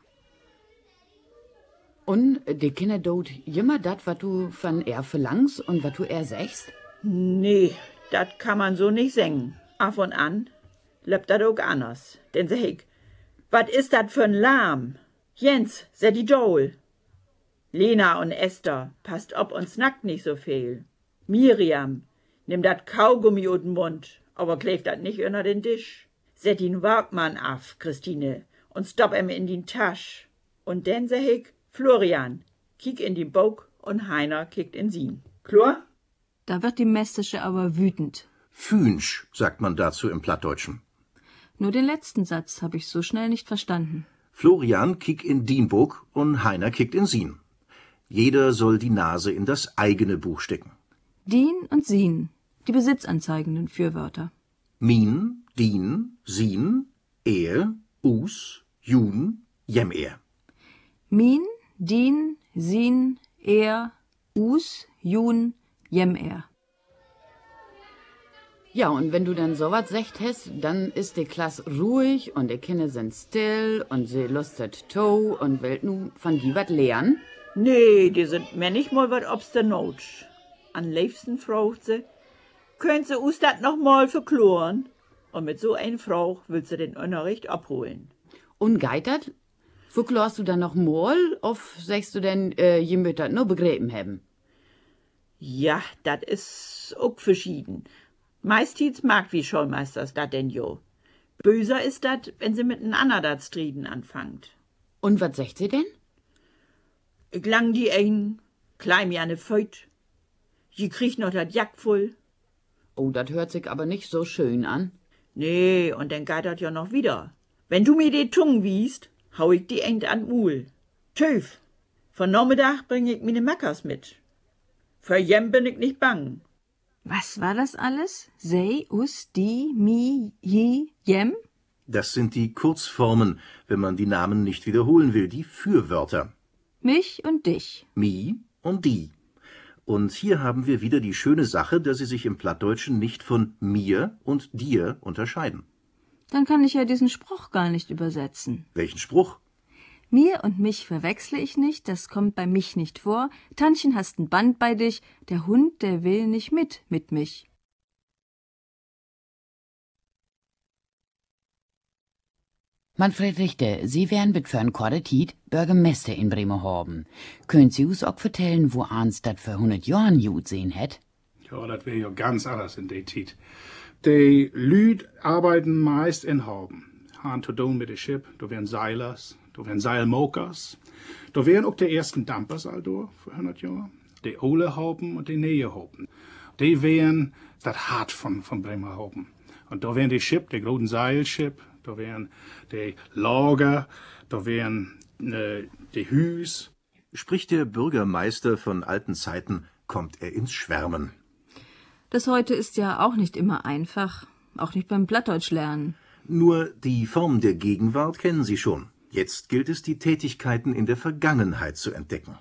Und die Kinder dort immer dat, wat du von er verlangst und wat du er sagst? Nee, dat kann man so nicht singen. Af und an löppt dat auch anders. Denn sag ich, wat ist dat für ein Lahm? Jens, seh die Joel. Lena und Esther, passt ob und snackt nicht so viel. Miriam, nimm dat Kaugummi den Mund, aber kleeft dat nicht unter den Tisch. Set ihn Wagmann af, Christine, und stopp em in die Tasch. Und denn seh ich, Florian, kick in die Bog und Heiner kickt in sien. Chlor? Da wird die Mästische aber wütend. Fünsch, sagt man dazu im Plattdeutschen. Nur den letzten Satz habe ich so schnell nicht verstanden. Florian kickt in Dienburg und Heiner kickt in Sien. Jeder soll die Nase in das eigene Buch stecken. Dien und Sien, die besitzanzeigenden Fürwörter. Min, Dien, Sien, Er, Us, Jun, Jem er. Min, Dien, Sin, Er, Us, Jun, Jem er. Ja, und wenn du dann sowas sagt hast, dann ist die Klasse ruhig und die Kinder sind still und sie lustet to und will nu von die wat lernen. Nee, die sind mir nicht mal wat ob's der Not. Am liebsten fragt sie, könnt sie us dat noch mal verkloren? Und mit so ein Frau will sie den Unterricht abholen. Und geitert? Verklorst du dann noch mal, auf sagst du denn, äh, je nur begräben haben? Ja, dat is auch verschieden. Meistens mag wie Schulmeisters dat denn jo. Böser ist dat, wenn sie miteinander dat Striden anfangt. Und wat sagt sie denn? Ich lang die ein, kleim ja ne Feut. Je kriegt noch dat Jack voll. Oh, dat hört sich aber nicht so schön an. Nee, und dann geht dat ja noch wieder. Wenn du mir die Tung wiest, hau ich die eng an Mul. Töf, von Nachmittag bring ich mir ne Mackers mit. Für jem bin ich nicht bang. Was war das alles? Sei, us, die, mi, je, jem? Das sind die Kurzformen, wenn man die Namen nicht wiederholen will, die Fürwörter. Mich und dich. Mi und die. Und hier haben wir wieder die schöne Sache, dass sie sich im Plattdeutschen nicht von mir und dir unterscheiden. Dann kann ich ja diesen Spruch gar nicht übersetzen. Welchen Spruch? Mir und mich verwechsle ich nicht, das kommt bei mich nicht vor. Tantchen hast ein Band bei dich, der Hund, der will nicht mit, mit mich. Manfred Richter, Sie wären mit für ein Korretit Bürgermeister in Bremerhaven. Können Sie uns auch vertellen, wo ans dat für 100 Jahren gut sehen hätt? Ja, das wäre ja ganz anders in der Zeit. Die Lüd arbeiten meist in Hauben. Han zu tun mit dem Schiff, da wären Seilers, da wären Seilmokers, da wären auch die ersten Dampers also vor 100 Jahren. Die Ole Hauben und die Nähe Hauben. Die wären das Hart von, von Bremerhaven. Und da wären die Schiff, die großen Seilschiff, da wären die Lager, da wären äh, die Hüs. Spricht der Bürgermeister von alten Zeiten, kommt er ins Schwärmen. Das heute ist ja auch nicht immer einfach, auch nicht beim Plattdeutsch lernen. Nur die Form der Gegenwart kennen Sie schon. Jetzt gilt es, die Tätigkeiten in der Vergangenheit zu entdecken.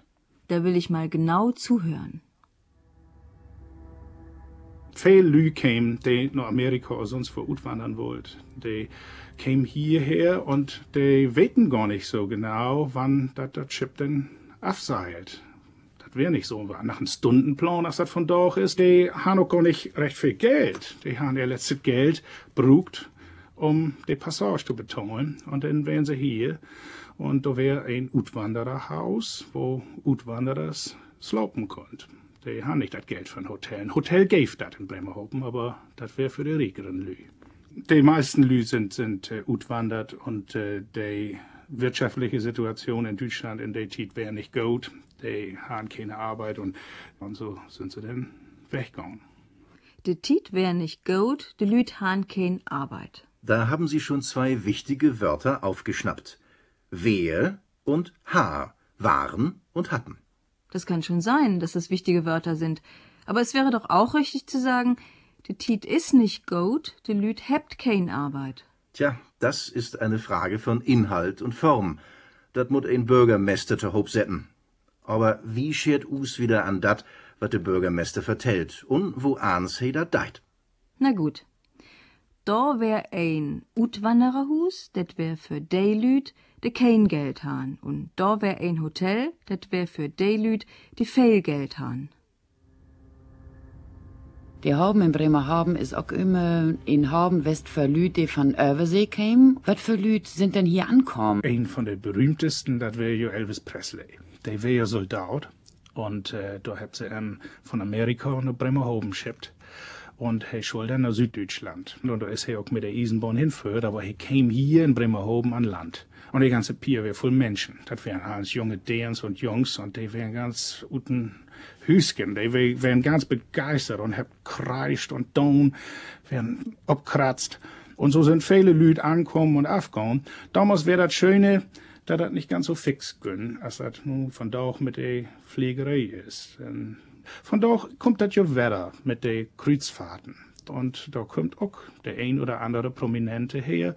Da will ich mal genau zuhören. Viele Lü kämen, die nach Amerika oder sonst wo auswandern wollt. Die kämen hierher und die weten gar nicht so genau, wann das Schiff denn abseilt. Das wäre nicht so. Nach einem Stundenplan, als das von doch ist, die haben auch gar nicht recht viel Geld. Die haben ihr letztes Geld brucht, um die Passage zu bezahlen. Und dann wären sie hier. Und da wäre ein Utwandererhaus, wo Utwanderers slopen konnten. Die haben nicht das Geld für ein Hotel. Gäbe das in Bremerhaven, aber das wäre für die rikeren Lü. Die meisten Lü sind, sind äh, utwandert und äh, die wirtschaftliche Situation in Deutschland in der Zeit wäre nicht gut. Die haben keine Arbeit und, und so sind sie dann weggegangen. De Tiet wär nicht gut, de Lüt han kein Arbeit. Da haben Sie schon zwei wichtige Wörter aufgeschnappt. Wer und ha, waren und hatten. Das kann schon sein, dass das wichtige Wörter sind. Aber es wäre doch auch richtig zu sagen, de Tiet is nicht gut, de Lüt hebt kein Arbeit. Tja, das ist eine Frage von Inhalt und Form. Dat mut ein Bürgermeister te hoop setten. Aber wie schert us wieder an dat, wat de Bürgermeister vertellt und wo ans he dat deit? Na gut. Da wär ein Utwandererhus, det wär für de Lüt, de kein Geld han. Und da wär ein Hotel, det wär für de Lüt, die viel Geld han. Die Hauben in Bremerhaven ist auch immer in Hauben West für Lüd, die von Übersee kämen. Was für Lüd sind denn hier ankommen? Ein von den berühmtesten, das wäre ja Elvis Presley. Der wäre ja Soldat und äh, da hat sie ihn von Amerika nach Bremerhaven geschickt. Und er soll dann nach Süddeutschland. Und da ist er auch mit der Eisenbahn hinführt, aber er kam hier in Bremerhaven an Land. Und die ganze Pier wäre voll Menschen. Das wären alles junge Däns und Jungs und die wären ganz guten Hüsken. Die wären ganz begeistert und haben kreischt und don, wären abkratzt. Und so sind viele Leute ankommen und aufgegangen. Damals wäre das Schöne, dass das nicht ganz so fix gönn, als das nun von da auch mit der Pflegerei ist. Denn von da kommt das ja weiter mit den Kreuzfahrten. Und da kommt auch der ein oder andere Prominente her,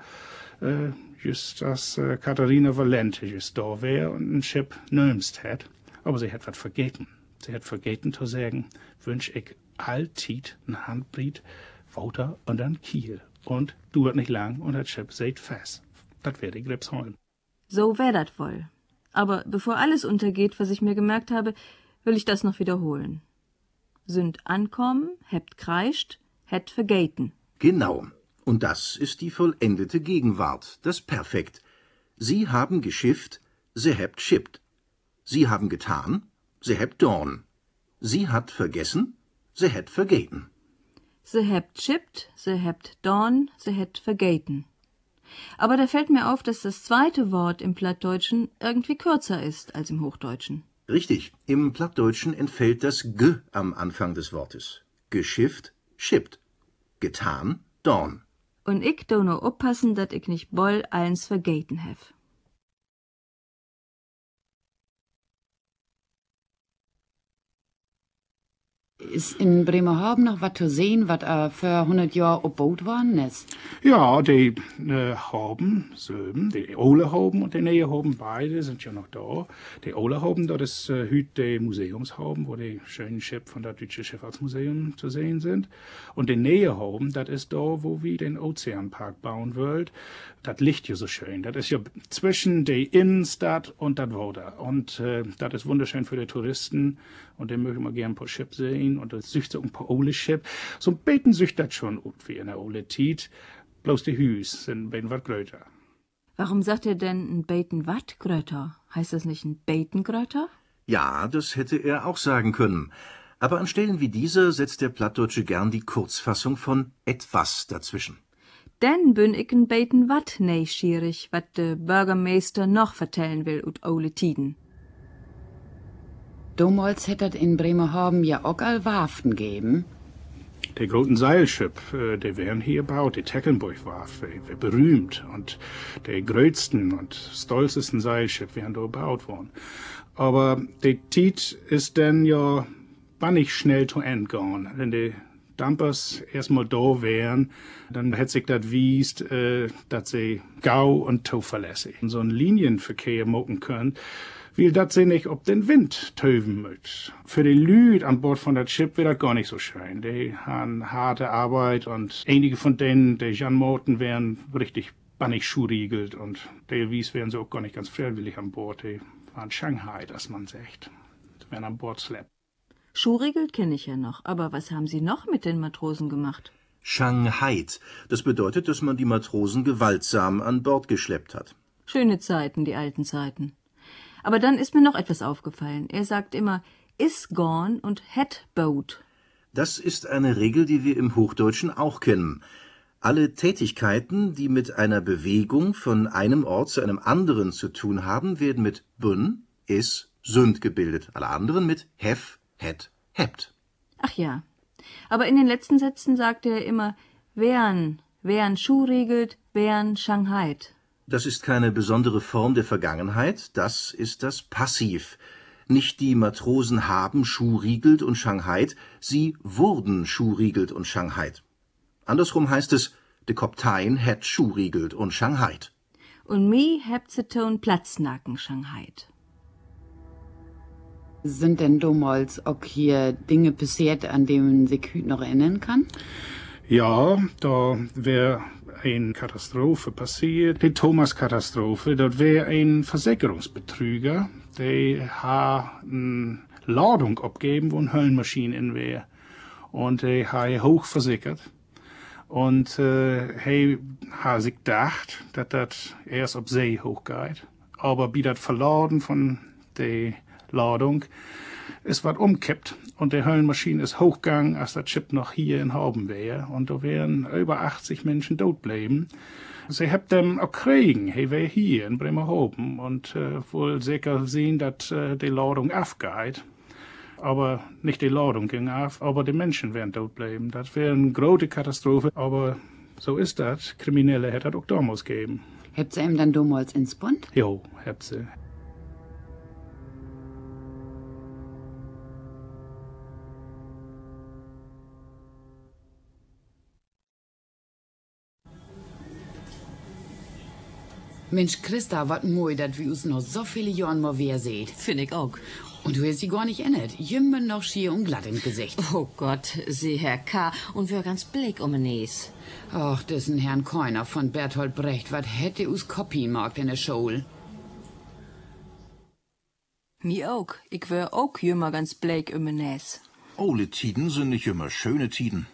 äh, just als äh, Katharina Valente just da wäre und ein Schiff nömst hat. Aber sie hat was vergeten. Sie hat vergeten zu sagen, wünsch ich alltit ein Handbriet, Wouter und dann Kiel. Und dauert nicht lang und das Schiff seht fest. Das ich Gripsholm. So wär dat wohl. Aber bevor alles untergeht, was ich mir gemerkt habe, will ich das noch wiederholen. Sünd ankommen, hebt kreischt, het vergeten. Genau. Und das ist die vollendete Gegenwart, das Perfekt. Sie haben geschifft, se hebt schippt. Sie haben getan, se hebt dorn. Sie hat vergessen, se het vergeten. Se hebt schippt, se hebt dorn, se het vergeten. Aber da fällt mir auf, dass das zweite Wort im Plattdeutschen irgendwie kürzer ist als im Hochdeutschen. Richtig, im Plattdeutschen entfällt das G am Anfang des Wortes. Geschifft, schippt. Getan, dorn. Und ich do nur oppassen, dat ich nicht boll eins vergeten hef. Ist in Bremerhaven noch was zu sehen, was äh, für 100 Jahre gebaut worden ist? Ja, die äh, Hauben, Söben, die Ole Hauben und die Nähe Hauben, beide sind ja noch da. Die Ole Hauben, das ist äh, heute der Museumshauben, wo die schönen Schiffe von der Deutschen Schifffahrtsmuseum zu sehen sind. Und die Nähe Hauben, das ist da, wo wir den Ozeanpark bauen wollen. Das liegt ja so schön. Das ist ja zwischen der Innenstadt und das Water. Und äh, das ist wunderschön für die Touristen. Und den mögen wir gerne ein paar Schiff sehen. Und das sücht so ein paar Ole Schiff. So ein Beten sücht das schon gut wie in der Ole Tiet. Bloß die Hüs sind ein was größer. Warum sagt er denn ein Beten wat Grötter? Heißt das nicht ein Betengrötter? Ja, das hätte er auch sagen können. Aber an Stellen wie dieser setzt der Plattdeutsche gern die Kurzfassung von etwas dazwischen. Denn bin ich ein Beten wat neugierig, wat de Bürgermeister noch vertellen will ut Ole Tiden. Damals hätte es in Bremerhaven ja auch all Warften geben. Die großen Seilschiff, äh, die werden hier gebaut, die Tecklenburg-Warf, die berühmt und die größten und stolzesten Seilschiff werden da gebaut worden. Aber die Tiet ist dann ja bannig schnell zu Ende gegangen. Wenn die Dampers erstmal da wären, dann hätte sich das wiest, äh, dass sie gau und zuverlässig so einen Linienverkehr machen können, weil das sie nicht ob den Wind töven müsst. Für die Lüd an Bord von der Schiff wird das gar nicht so schön. Die haben harte Arbeit und einige von denen, die Jan Morten, wären richtig bannig schuriegelt und die Wies wären so auch gar nicht ganz freiwillig an Bord. Die war Shanghai, das man sagt. Wenn an Bord schleppt. Schuhriegel kenne ich ja noch, aber was haben Sie noch mit den Matrosen gemacht? Shanghai. Das bedeutet, dass man die Matrosen gewaltsam an Bord geschleppt hat. Schöne Zeiten, die alten Zeiten. Aber dann ist mir noch etwas aufgefallen. Er sagt immer is gone und had boat. Das ist eine Regel, die wir im Hochdeutschen auch kennen. Alle Tätigkeiten, die mit einer Bewegung von einem Ort zu einem anderen zu tun haben, werden mit bun, is, sünd gebildet. Alle anderen mit have, had, hebt. Ach ja. Aber in den letzten Sätzen sagt er immer wären, wären Schuhriegelt, wären Shanghai. Das ist keine besondere Form der Vergangenheit, das ist das Passiv. Nicht die Matrosen haben Schuhriegelt und Shanghai, sie wurden Schuhriegelt und Shanghai. Andersrum heißt es, de Koptein het Schuhriegelt und Shanghai. Und mi hebt se ton Platznacken Shanghai. Sind denn damals auch hier Dinge passiert, an denen man sich heute noch erinnern kann? Ja, da wäre eine Katastrophe passiert. Die Thomas-Katastrophe, dort wäre ein Versicherungsbetrüger, der hat eine Ladung abgeben, wo eine Höllenmaschine in wäre. Und er hat hoch versichert. Und äh, er hat sich gedacht, dass das erst auf See hochgeht. Aber wie das verladen von der Ladung, es wird umkippt und die Höllenmaschine ist hochgegangen, als das Chip noch hier in Hauben wäre. Und da wären über 80 Menschen tot bleiben. Sie habt dem auch kriegen, hey, wäre hier in Bremerhaven und äh, wohl sicher sehen, dass äh, die Ladung aufgeht. Aber nicht die Ladung ging auf, aber die Menschen werden tot bleiben. Das wäre eine große Katastrophe, aber so ist das. Kriminelle hätte das auch damals gegeben. Habt sie ihm dann damals ins Bund? Jo, habt sie. Mensch, Christa, wat mooi, dat wir uns noch so viele Jahre mal wer seht. Find ich auch. Und du hast sie gar nicht erinnert. Jümmer noch schier und glatt im Gesicht. Oh Gott, sie Herr K. und wir ganz blick um den Nies. Ach, das ist ein Herrn Keuner von Berthold Brecht. Wat hätte us Kopie markt in der Schule? Mir auch. Ich wär auch jümmer ganz bleik um den Näs. Ole Tiden sind nicht immer schöne Tiden.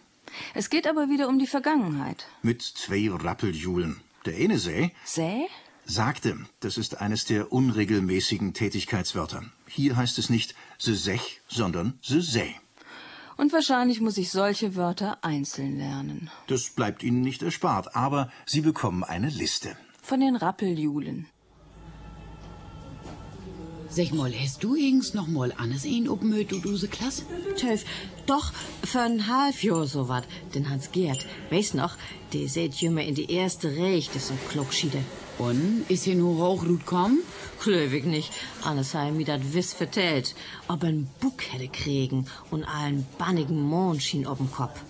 Es geht aber wieder um die Vergangenheit. Mit zwei Rappeljulen. Der eine sei, Säh? sagte, das ist eines der unregelmäßigen Tätigkeitswörter. Hier heißt es nicht se sech, sondern se säh. Und wahrscheinlich muss ich solche Wörter einzeln lernen. Das bleibt Ihnen nicht erspart, aber Sie bekommen eine Liste. Von den Rappeljulen. Sag mal, hast du irgends noch mal alles ein obmöt, du duse Klasse? Töf, doch, für ein halb Jahr so wat, den Hans Gerd. Weiß noch, der seht jümmer in die erste Reich, das so Klockschiede. Und, ist hier nur Hochlut kommen? Klöwig nicht, alles haben mir dat wiss vertellt. Ob ein Buck hätte kriegen und allen bannigen Mondschien ob'm Kopf.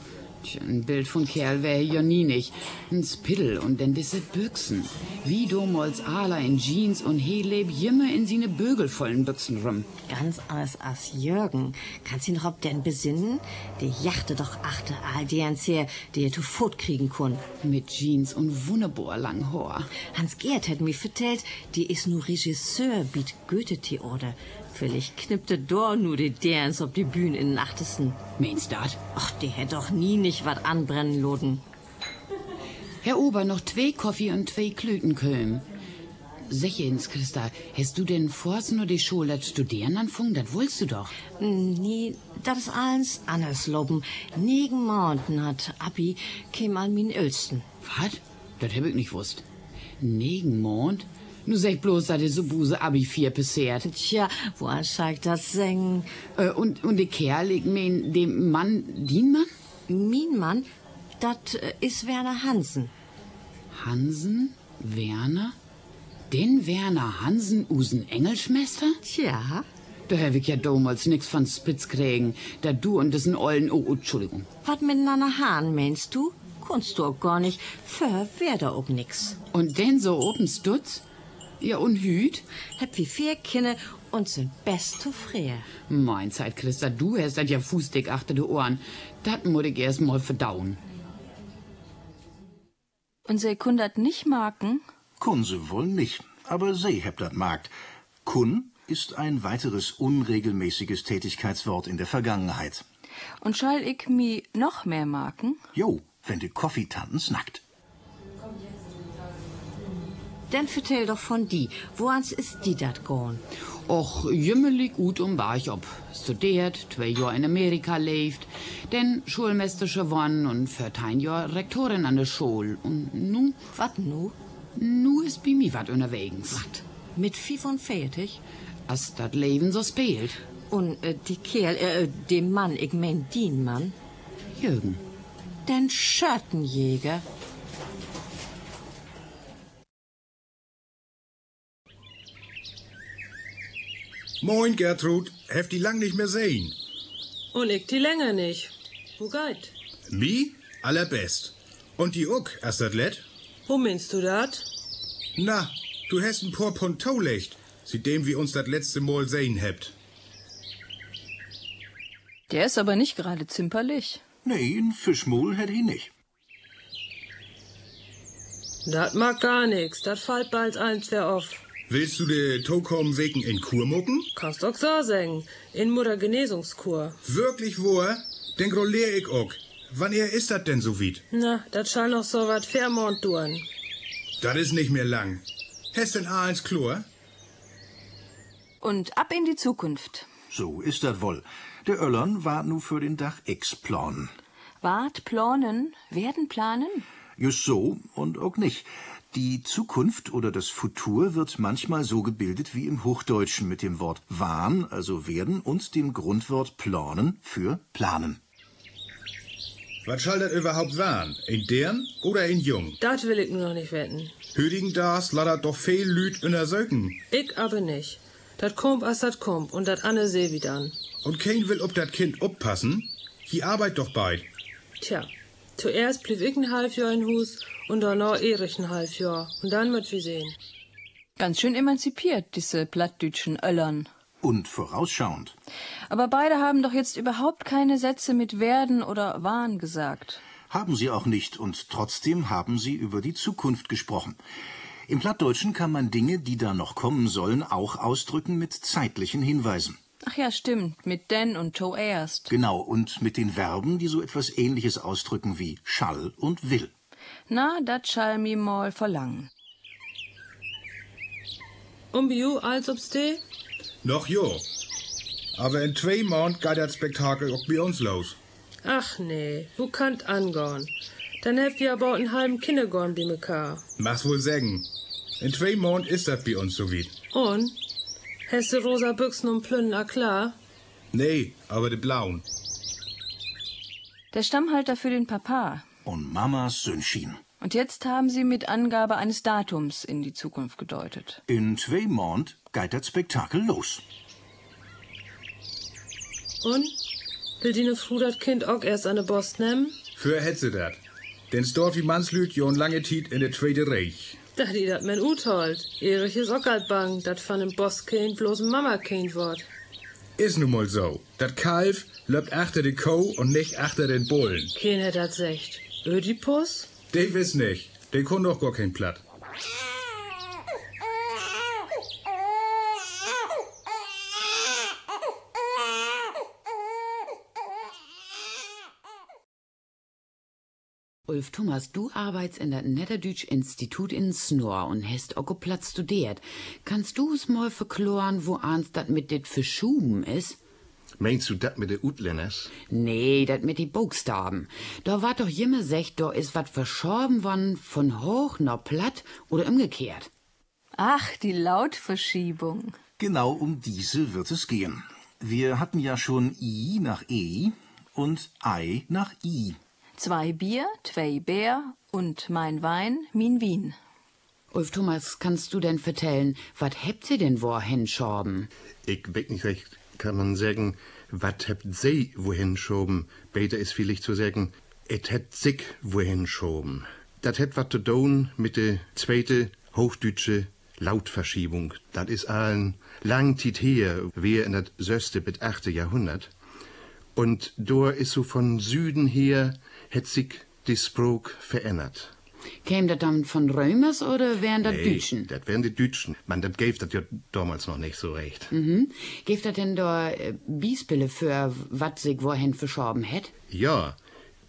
Ein Bild von Kerl wär ja nie nicht. Ein Spiddel und denn diese Büchsen. Wie damals Ala in Jeans und he leb jimmer in sine bögelvollen Büchsen rum. Ganz anders als Jürgen. Kannst ihn noch ob denn besinnen? Der jachte doch achte all deren sehr, der er zu Fot kriegen kun. Mit Jeans und wunderbar lang Haar. Hans Gerd hat mir vertellt, die is nu Regisseur biet Goethe-Theater. Vielleicht knippte dor nu die derens ob die Bühne in Nachtessen. Meinst dat? Ach, die hätt doch nie nicht wat anbrennen loden. [laughs] Herr Ober, noch zwei Kaffee und zwei Klötenköhm. Sechens, Christa, hast du denn vor's nur die Schule studieren anfangen? Das wolltest du doch. Nee, dat is alles anders loben. Negen Monaten hat Abi käm an min Ölsten. Was? Das hab ich nicht wusst. Negen Mond? Nu sag bloß, dass so Buse Abi 4 passiert. Tja, woran zeigt das Sengen? Äh, und, und der Kerl, ich mein, dem Mann, den Mann? Min Mann, dat äh, is Werner Hansen. Hansen? Werner? Den Werner Hansen usen Engelschmester? Tja. Da hab ich ja damals nix von Spitz kriegen, da du und diesen ollen, oh, oh, Entschuldigung. Wat miteinander Hahn, meinst du? Kunst du auch gar nicht. Für wär da auch nix. Und den so oben Stutz? Ja, und Hüt? Hab wie vier Kinder und sind best zufrieden. Mein Zeit, Christa, du hast das ja fußdick achter die Ohren. Das muss ich erst mal verdauen. Und sie kundert nicht marken? Kun sie wohl nicht, aber sie hebt dat Markt. Kun ist ein weiteres unregelmäßiges Tätigkeitswort in der Vergangenheit. Und schall ich mi noch mehr marken? Jo, wenn de Koffeetannen snackt. Dann vertell doch von die. Woans ist die dat gorn? Och, jümmelig gut um Barch ob. Studiert, zwei Jahr in Amerika lebt, denn Schulmeister geworden und für ein Jahr Rektorin an der Schule. Und nu? Wat nu? Nu ist bei mir wat unterwegs. Wat? Mit 45? Als dat Leben so spielt. Und äh, die Kerl, äh, dem Mann, ich mein den Mann? Jürgen. Den Schottenjäger. Moin, Gertrud. Heft die lang nicht mehr sehen. Und ich die länger nicht. Wo geht? Mi? Allerbest. Und die Uck, erst dat let? Wo meinst du dat? Na, du hast ein paar Taulicht, seitdem wir uns das letzte Mal sehen hebt. Der ist aber nicht gerade zimperlich. Nee, ein Fischmol hätte ich nicht. Dat mag gar nix. Dat fällt bald eins wer auf. Willst du de Tokom wegen in Kur mucken? Kannst doch so sagen. In Mutter Genesungskur. Wirklich wohl? Den grolier ich auch. Wann er ist dat denn so weit? Na, dat schall noch so wat Fairmont duren. Das ist nicht mehr lang. Hast denn eins Chlor? Und ab in die Zukunft. So ist dat wohl. Der Öllern war nu für den Dach Ex-Plan. Wart planen, werden planen? Just so und auch nicht. Die Zukunft oder das Futur wird manchmal so gebildet wie im Hochdeutschen mit dem Wort Wahn, also werden, und dem Grundwort planen für planen. Was soll das überhaupt waren? In deren oder in jung? Dat will ich nur noch nicht wetten. Hüdigen das ladert doch viel Lüt in der Söcken. Ich aber nicht. Dat kommt, as dat kommt, und dat Anne seh wie dann. Und kein will ob dat Kind oppassen? Hier arbeit doch beid. Tja, zuerst blieb ich ein Halbjahr in Hus und danach Erich ein Halbjahr. Und dann wird wir sehen. Ganz schön emanzipiert, diese plattdütschen Öllern. Und vorausschauend. Aber beide haben doch jetzt überhaupt keine Sätze mit werden oder waren gesagt. Haben sie auch nicht, und trotzdem haben sie über die Zukunft gesprochen. Im Plattdeutschen kann man Dinge, die da noch kommen sollen, auch ausdrücken mit zeitlichen Hinweisen. Ach ja, stimmt, mit denn und to erst. Genau, und mit den Verben, die so etwas ähnliches ausdrücken wie schall und will. Na, dat schall mi mal verlangen. Und wie ju, als ob's de? Noch jo. Aber in zwei Monaten geht das Spektakel auch bei uns los. Ach nee, wo kannt angorn? Dann heft ihr aber einen halben Kindergorn bei mir Mach's wohl sagen. In zwei Monaten ist das bei uns so weit. Und? Hast du rosa Büchsen und Plünnen, a klar? Nee, aber die blauen. Der Stammhalter für den Papa. Und Mamas Söhnchen. Und jetzt haben sie mit Angabe eines Datums in die Zukunft gedeutet. In zwei Monaten geht das Spektakel los. Und? Will die ne Frau dat Kind auch erst an de Bost nehmen? Für hätt sie dat. Denn stort wie Manslüt jon lange Tiet in der Zweite Reich. Da die dat men utholt. Erich is auch alt bang, dat van dem Bostkind bloß Mama-Kind wird. Is nun mal so. Dat Kalf löbt achter de Kuh und nicht achter den Bullen. Keiner dat secht. Ödipus? De wiss nicht. Den kann doch gar kein Platt. Ulf Thomas, du arbeitest in der Netterdütsch Institut in Snor und hast auch Platz studiert. Kannst du's mal verkloren, wo ans dat mit det verschuben is? Meinst du dat mit de Utländers? Nee, dat mit die Buchstaben. Da war doch jimmer secht, da is wat verschorben worden von hoch nach platt oder umgekehrt. Ach, die Lautverschiebung. Genau um diese wird es gehen. Wir hatten ja schon I nach E und Ei nach I. Zwei Bier, zwei Bär und mein Wein, min Wien. Ulf Thomas, kannst du denn vertellen, wat hebt sie denn wohin schorben? Ich weiß nicht recht, kann man sagen, wat hebt sie wohin schoben? Beter ist vielleicht zu sagen, et het sich wohin schoben. Dat het wat zu tun mit de zweite hochdeutsche Lautverschiebung. Dat is allen lang Zeit her, wir in dat söste bis achte Jahrhundert. Und da ist so von Süden her, hat sich die Sprog verändert. Käm das dann von Römers oder wären das nee, Dütschen? das wären die Dütschen. Man, das gäf das ja damals noch nicht so recht. Mhm. Gibt das denn da äh, Biespille für wat sich wohin verschoben hätt? Ja,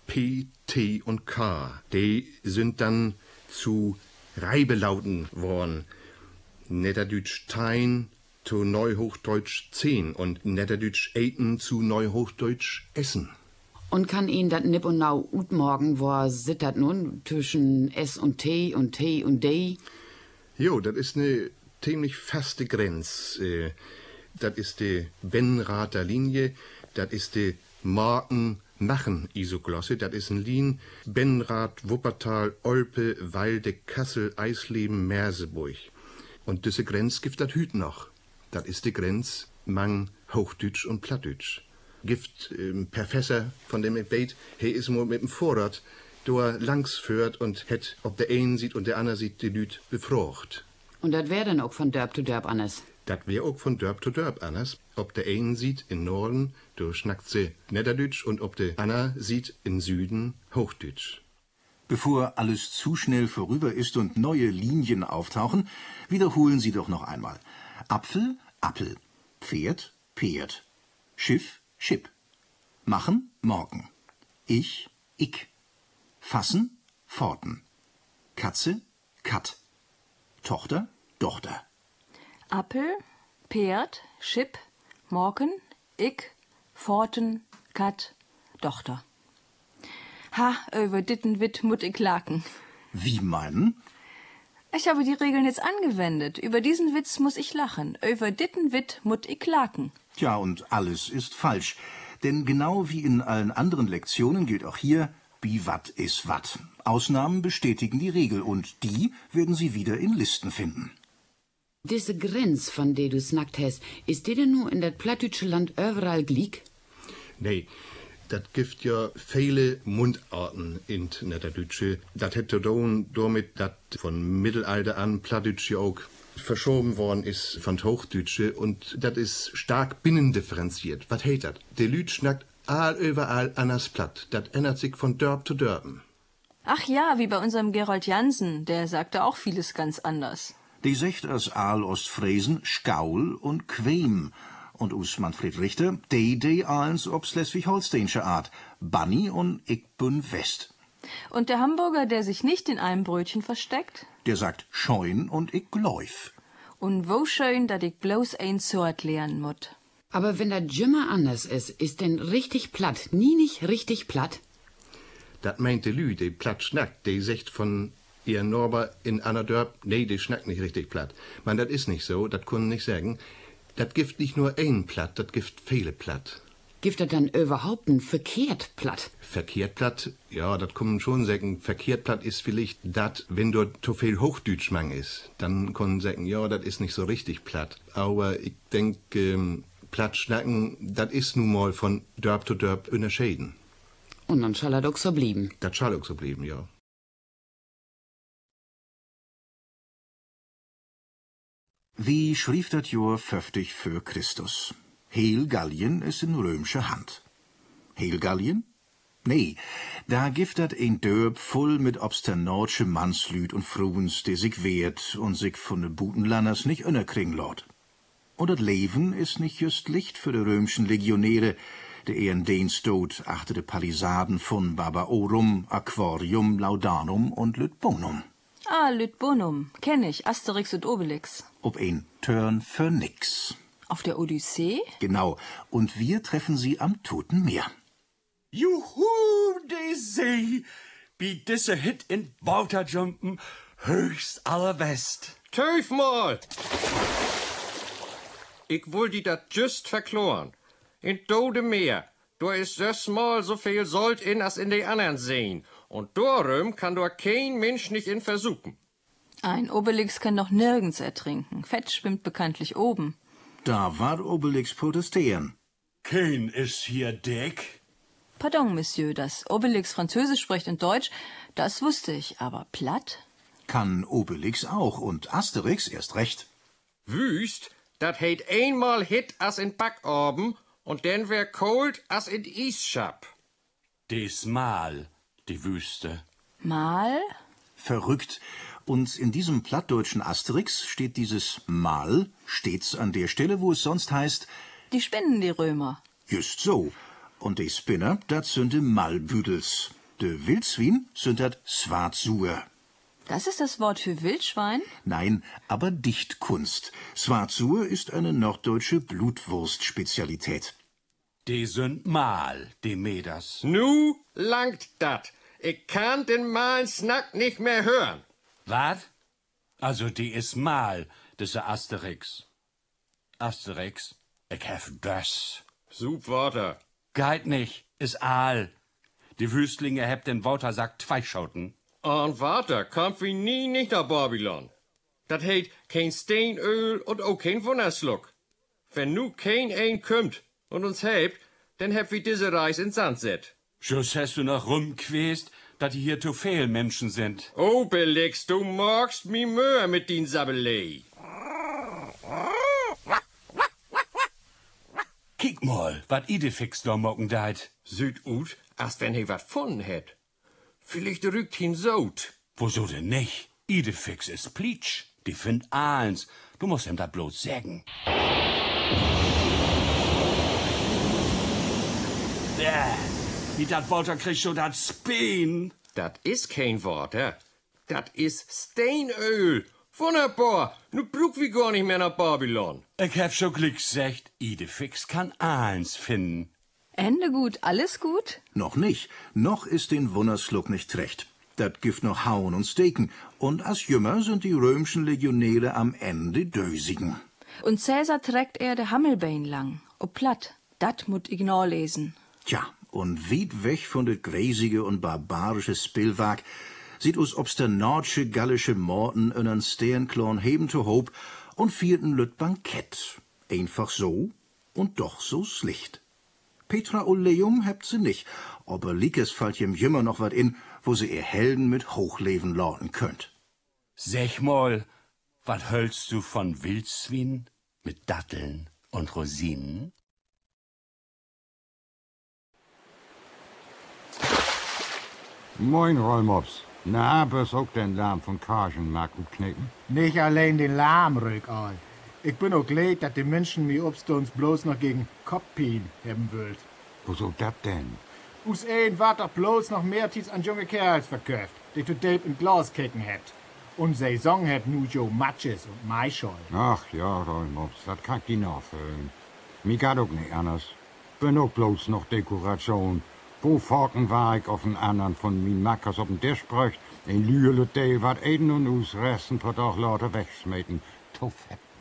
P, T und K, die sind dann zu Reibelauten worden. Niederdütsch Tein zu Neuhochdeutsch zehn und Niederdütsch Eten zu Neuhochdeutsch Essen. Und kann ihn dat nip und nau ut morgen, wo sittert nun zwischen S und T und T und D? Jo, das ist eine ziemlich faste Grenz. Äh, das ist die Benrather Linie, das ist die Marken Machen Isoglosse, das ist ein Lin Benrath, Wuppertal, Olpe, Walde, Kassel, Eisleben, Merseburg. Und diese Grenz gibt das Hüt noch. Das ist die Grenz Mang Hochdütsch und Plattdütsch. Gift ähm, Professor von dem weet, he is mo mit dem Vorrat, do er langs führt und het, ob der einen sieht und der andere sieht, die Lüt befrucht. Und das wär dann auch von Dörp zu Dörp anders. Dat wär auch von Dörp zu Dörp anders. Ob der einen sieht in Norden, do schnackt sie Niederdütsch und ob der Anna sieht in Süden Hochdütsch. Bevor alles zu schnell vorüber ist und neue Linien auftauchen, wiederholen Sie doch noch einmal. Apfel, Appel. Pferd, Pferd. Schiff, Schipp. Machen, morgen. Ich, ich. Fassen, Pforten. Katze, Kat. Tochter, Dochter. Appel, Pferd, Schipp, Morken, ich, Pforten, Kat, Dochter. Ha, über ditten Wit mut ich laken. Wie meinen? Ich habe die Regeln jetzt angewendet. Über diesen Witz muss ich lachen. Über ditten Wit mut ich laken. Tja, und alles ist falsch. Denn genau wie in allen anderen Lektionen gilt auch hier, bi wat is wat. Ausnahmen bestätigen die Regel und die werden Sie wieder in Listen finden. Diese Grenz, von der du snackt hast, ist die denn nur in das plattdütsche Land überall glieg? Nee, dat gibt ja viele Mundarten in Niederdütsche. Dat hätte don damit, dat von Mittelalter an Plattdütsch ja auch verschoben worden ist von Hochdütsche und das ist stark binnendifferenziert. Was heißt das? Der Lüt schnackt all überall anders platt. Das ändert sich von Dörp zu Dörpen. Ach ja, wie bei unserem Gerold Jansen. Der sagte auch vieles ganz anders. Die secht aus Aal Ostfriesen Skaul und Quem. Und us Manfred Richter, de de allens ob Schleswig-Holsteinsche Art. Bunny und ich bin West. Und der Hamburger, der sich nicht in einem Brötchen versteckt? Der sagt scheun und ich läuf. Und wo schön, dat ich bloß ein Sort lernen mut. Aber wenn das Jimmer anders ist, ist denn richtig platt, nie nicht richtig platt? Dat meint de Lü, die platt schnackt, die sagt von ihr Norber in Anna Dörp, nee, die schnackt nicht richtig platt. Man, dat is nicht so, dat können nicht sagen. Dat gibt nicht nur ein platt, dat gibt viele platt. Gibt das dann überhaupt ein verkehrt platt? Verkehrt platt, ja, dat kann man schon sagen. Verkehrt platt ist vielleicht dat, wenn dort zu viel Hochdütsch mang ist. Dann können sagen, ja, dat ist nicht so richtig platt. Aber ich denk, ähm, platt schnacken, dat ist nun mal von Dörp zu Dörp unterschieden. Und dann schall er doch so blieben. Dat schall auch so blieben, ja. Wie schrieb dat Jahr 50 für Christus? Heel Gallien ist in römischer Hand. Heel Gallien? Nee, da gibt dat ein Dörp voll mit obsternordsche Mannslüd und Fruens, die sich wehrt und sich von de Butenlanners nicht innerkriegen lot. Und dat Leben ist nicht just Licht für de römischen Legionäre, der ehren Dienstod achter de Palisaden von Barbaorum, Aquarium, Laudanum und Lütbonum. Ah, Lütbonum. Kenn ich. Asterix und Obelix. Ob ein Turn für nix. Auf der Odyssee? Genau. Und wir treffen sie am Toten Meer. Juhu, die See! Wie diese Hit in Waterjumpen höchst allerbest. Töf mal! Ich will die dat just verkloren. In Tode Meer, du is so mal so viel Sold in als in die anderen Seen. Und darum kann doch kein Mensch nicht in versuchen. Ein Obelix kann doch nirgends ertrinken. Fett schwimmt bekanntlich oben. Da war Obelix protestieren. Kein ist hier dick. Pardon, Monsieur, dass Obelix Französisch spricht und Deutsch, das wusste ich, aber platt? Kann Obelix auch und Asterix erst recht. Wüst, dat heit einmal hit as in Backorben und dann wär cold as in Eisschap. Diesmal die Wüste. Mal? verrückt. Und in diesem plattdeutschen Asterix steht dieses Mal stets an der Stelle, wo es sonst heißt, Die spinnen die Römer. just so. Und die Spinner, dat sind de Malbüdels. De Wildswin sind dat Swartsuer. Das ist das Wort für Wildschwein? Nein, aber Dichtkunst. Swartsuer ist eine norddeutsche Blutwurstspezialität. Die sind mal, die Meders. Nu langt dat. Ich kann den malen Snack nicht mehr hören. Wat? Also die is mal, diese Asterix. Asterix, ich hef das. Sup Worte. Geht nicht, is Aal. Die Wüstlinge hebt den Woutersack Zweischauten. Und Water kommt wie nie nicht nach Babylon. Dat heet kein Steenöl und auch kein Wundersluck. Wenn nu kein ein kommt und uns hebt, dann heb wir diese Reis ins Sand set. Schuss hast du noch rumquäst, dass hier zu viel Menschen sind. Oh, Belix, du magst mi Möhr mit din Sabelei. Kick mal, wat Idefix da morgen deit. Süd ut, als wenn he wat gefunden hätt. Vielleicht rückt hin Sot. Wieso denn nicht? Idefix ist Pleatsch. Die find eins. Du musst ihm das bloß sagen. Äh, wie dat Walter kriegt schon dat Speen. Dat is kein Water. Dat is Steenöl. Wunderbar. Nu brug wir gar nicht mehr nach Babylon. Ich hab schon Glück gesagt, Idefix kann eins finden. Ende gut, alles gut? Noch nicht. Noch ist den Wundersluck nicht recht. Dat gift noch hauen und steken. Und als Jümmer sind die römischen Legionäre am Ende dösigen. Und Cäsar trägt er de Hammelbein lang. Ob platt, dat mut ich noch lesen. Tja, und weit weg von det gräsige und barbarische Spillwag sieht us ob's der nordsche gallische Morten einen Steenklorn heben zu hob und vierten lüt Bankett. Einfach so und doch so schlicht. Petra Oleum hebt sie nicht, aber Likes fallt jem jümmer noch wat in, wo sie ihr Helden mit Hochleben lauten könnt. Sag mal, wat hölst du von Wildswin mit Datteln und Rosinen? Moin, Rollmops. Na, bist auch den Lahm von Kargenmark knicken? Nicht allein den Lahm, Rückal. Ich bin auch leid, dass die Menschen mir obstoms bloß noch gegen Kopfpien haben wollt. Wieso dat denn? Us een wat doch bloß noch mehr Tis an junge Kerls verkauft, die zu Date in Glas kicken hat. Und Saison hat nu jo Matches und Maischol. Ach ja, Rollmops, dat kann ich dir nachfüllen. Mir geht auch nicht anders. Bin auch bloß noch Dekoration. Wo forken war ich auf einen anderen von min Mackers auf den Tisch bräucht, ein lühle Teil wat eden und us Resten per Tag lauter wegsmeten. Tuff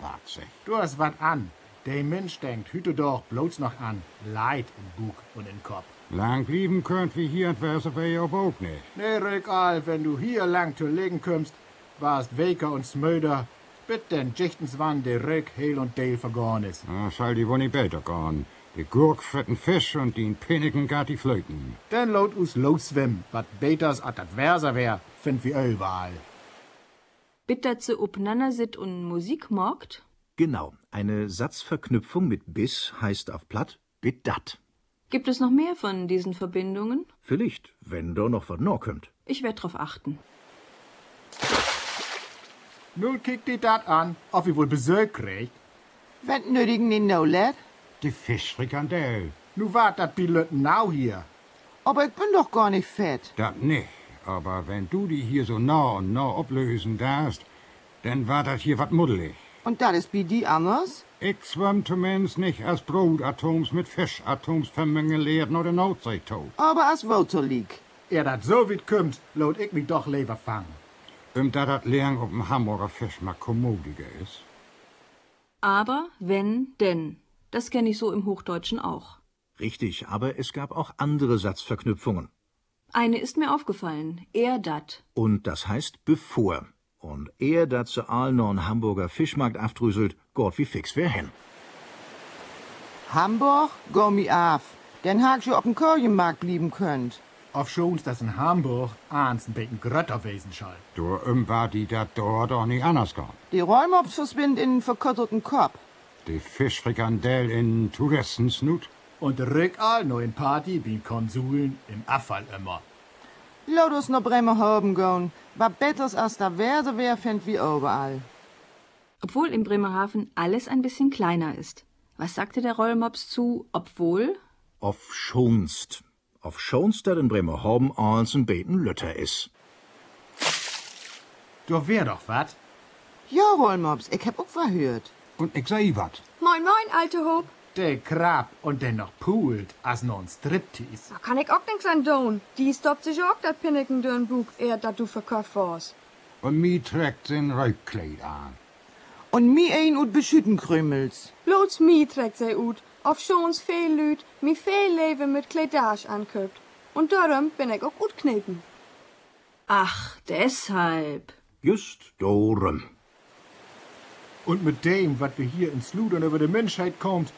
hat sich. Du hast wat an. Der Mensch denkt hüte doch bloß noch an Leid im Bug und im Kopf. Lang blieben könnt wie hier und wärse wir ja auch nicht. Nee, Rückal, wenn du hier lang zu legen kommst, warst Weker und Smöder, bitte den Schichtenswann der Rück, Heil und Dale vergoren ist. Na, soll die wohl nicht besser gehen. Die Gurk fetten Fisch und die Pinnigen gar die Flöten. Dann laut us losschwimmen, wat beters at dat Verser wär, find wir überall. Bitte zu upnander sit und Musik morgt? Genau, eine Satzverknüpfung mit bis heißt auf Platt bidat. Gibt es noch mehr von diesen Verbindungen? Vielleicht, wenn da noch wat noch kommt. Ich werd drauf achten. Nun kickt die dat an, ob ihr wohl Besuch kriegt. Was nötigen die no, lad? Die Fischfrikandel. Nu wart dat Piloten nau hier. Aber ich bin doch gar nicht fett. Das nicht. Aber wenn du die hier so nah und nah ablösen darfst, dann war das hier wat muddelig. Und das ist bei die anders? Ich schwamm zumindest nicht als Brotatoms mit Fischatoms vermengeliert nach der Nordsee tot. Aber als Woter liegt. Er dat so weit kommt, laut ich mich doch lieber fangen. Um dat dat Lehren auf dem Hamburger Fischmarkt kommodiger ist. Aber, wenn, denn. Das kenne ich so im Hochdeutschen auch. Richtig, aber es gab auch andere Satzverknüpfungen. Eine ist mir aufgefallen. Er dat. Und das heißt bevor. Und er dat zu Alnorn Hamburger Fischmarkt afdrüselt, Gott wie fix wär hin. Hamburg, go mi af. Den hag je op dem Korjenmarkt blieben könnt. Auf schons, dass in Hamburg eins ein bisschen grötter wesen soll. Du, um war die dat dort doch nicht anders gegangen. Die Räumops verschwind in einen verkotterten Kopf. Die Fischfrikandel in Touristensnut. Und Rückal nur in Party wie Konsuln im Abfall immer. Lass uns nach Bremerhaven gehen. Was Besseres als da Werde wär, fänd wie überall. Obwohl in Bremerhaven alles ein bisschen kleiner ist. Was sagte der Rollmops zu obwohl? Auf schonst. Auf schonst, dat in Bremerhaven als ein beten Lütter is. Da wär doch wat. Ja, Rollmops, ich hab auch verhört. Und ich sag wat. Moin, moin, alte Hob. Der Krab und der noch poolt, als noch ein Striptease. Da kann ich auch nix an tun. Die stoppt sich auch dat Pinneken dürn Bug, eher dat du verkauft warst. Und mi trägt sein Räubkleid an. Und mi ein ut Beschüttenkrümels. Bloß mi trägt sei ut. Auf schons viel Lüd, mi viel Leben mit Kleidage anköpt. Und darum bin ich auch gut kneten. Ach, deshalb. Just darum. Und mit dem, wat wir hier ins Ludern über die Menschheit kommt,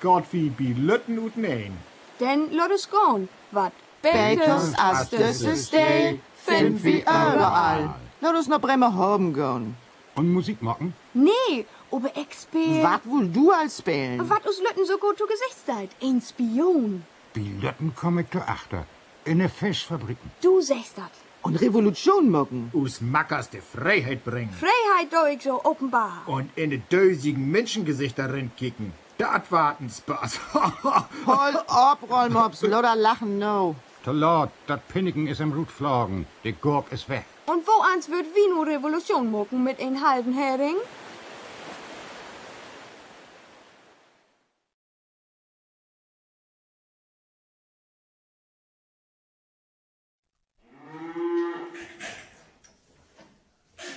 Gott wie bi und Nein. Denn lot es gone, wat Beters as düsses Day, find wie überall. Lass uns nach Bremerhaven gehen. Und Musik machen? Nee, aber ich spiel. Was wohl du als spielen? Wat us Lütten so gut zu Gesicht seid? Ein Spion. Bi Lütten komm ich da achter. In ne Fischfabriken. Du sagst dat. Und Revolution machen. Us Mackers die Freiheit bringen. Freiheit do ich so offenbar. Und in die dösigen Menschengesichter kicken. Dat warten Spaß. [laughs] Hold ab, Rollmops, lauter lachen no. Der Lord, dat Pinniken is im Rut flogen. Der Gurk is weg. Und wo ans wird wie nur Revolution mucken mit ein halben Hering?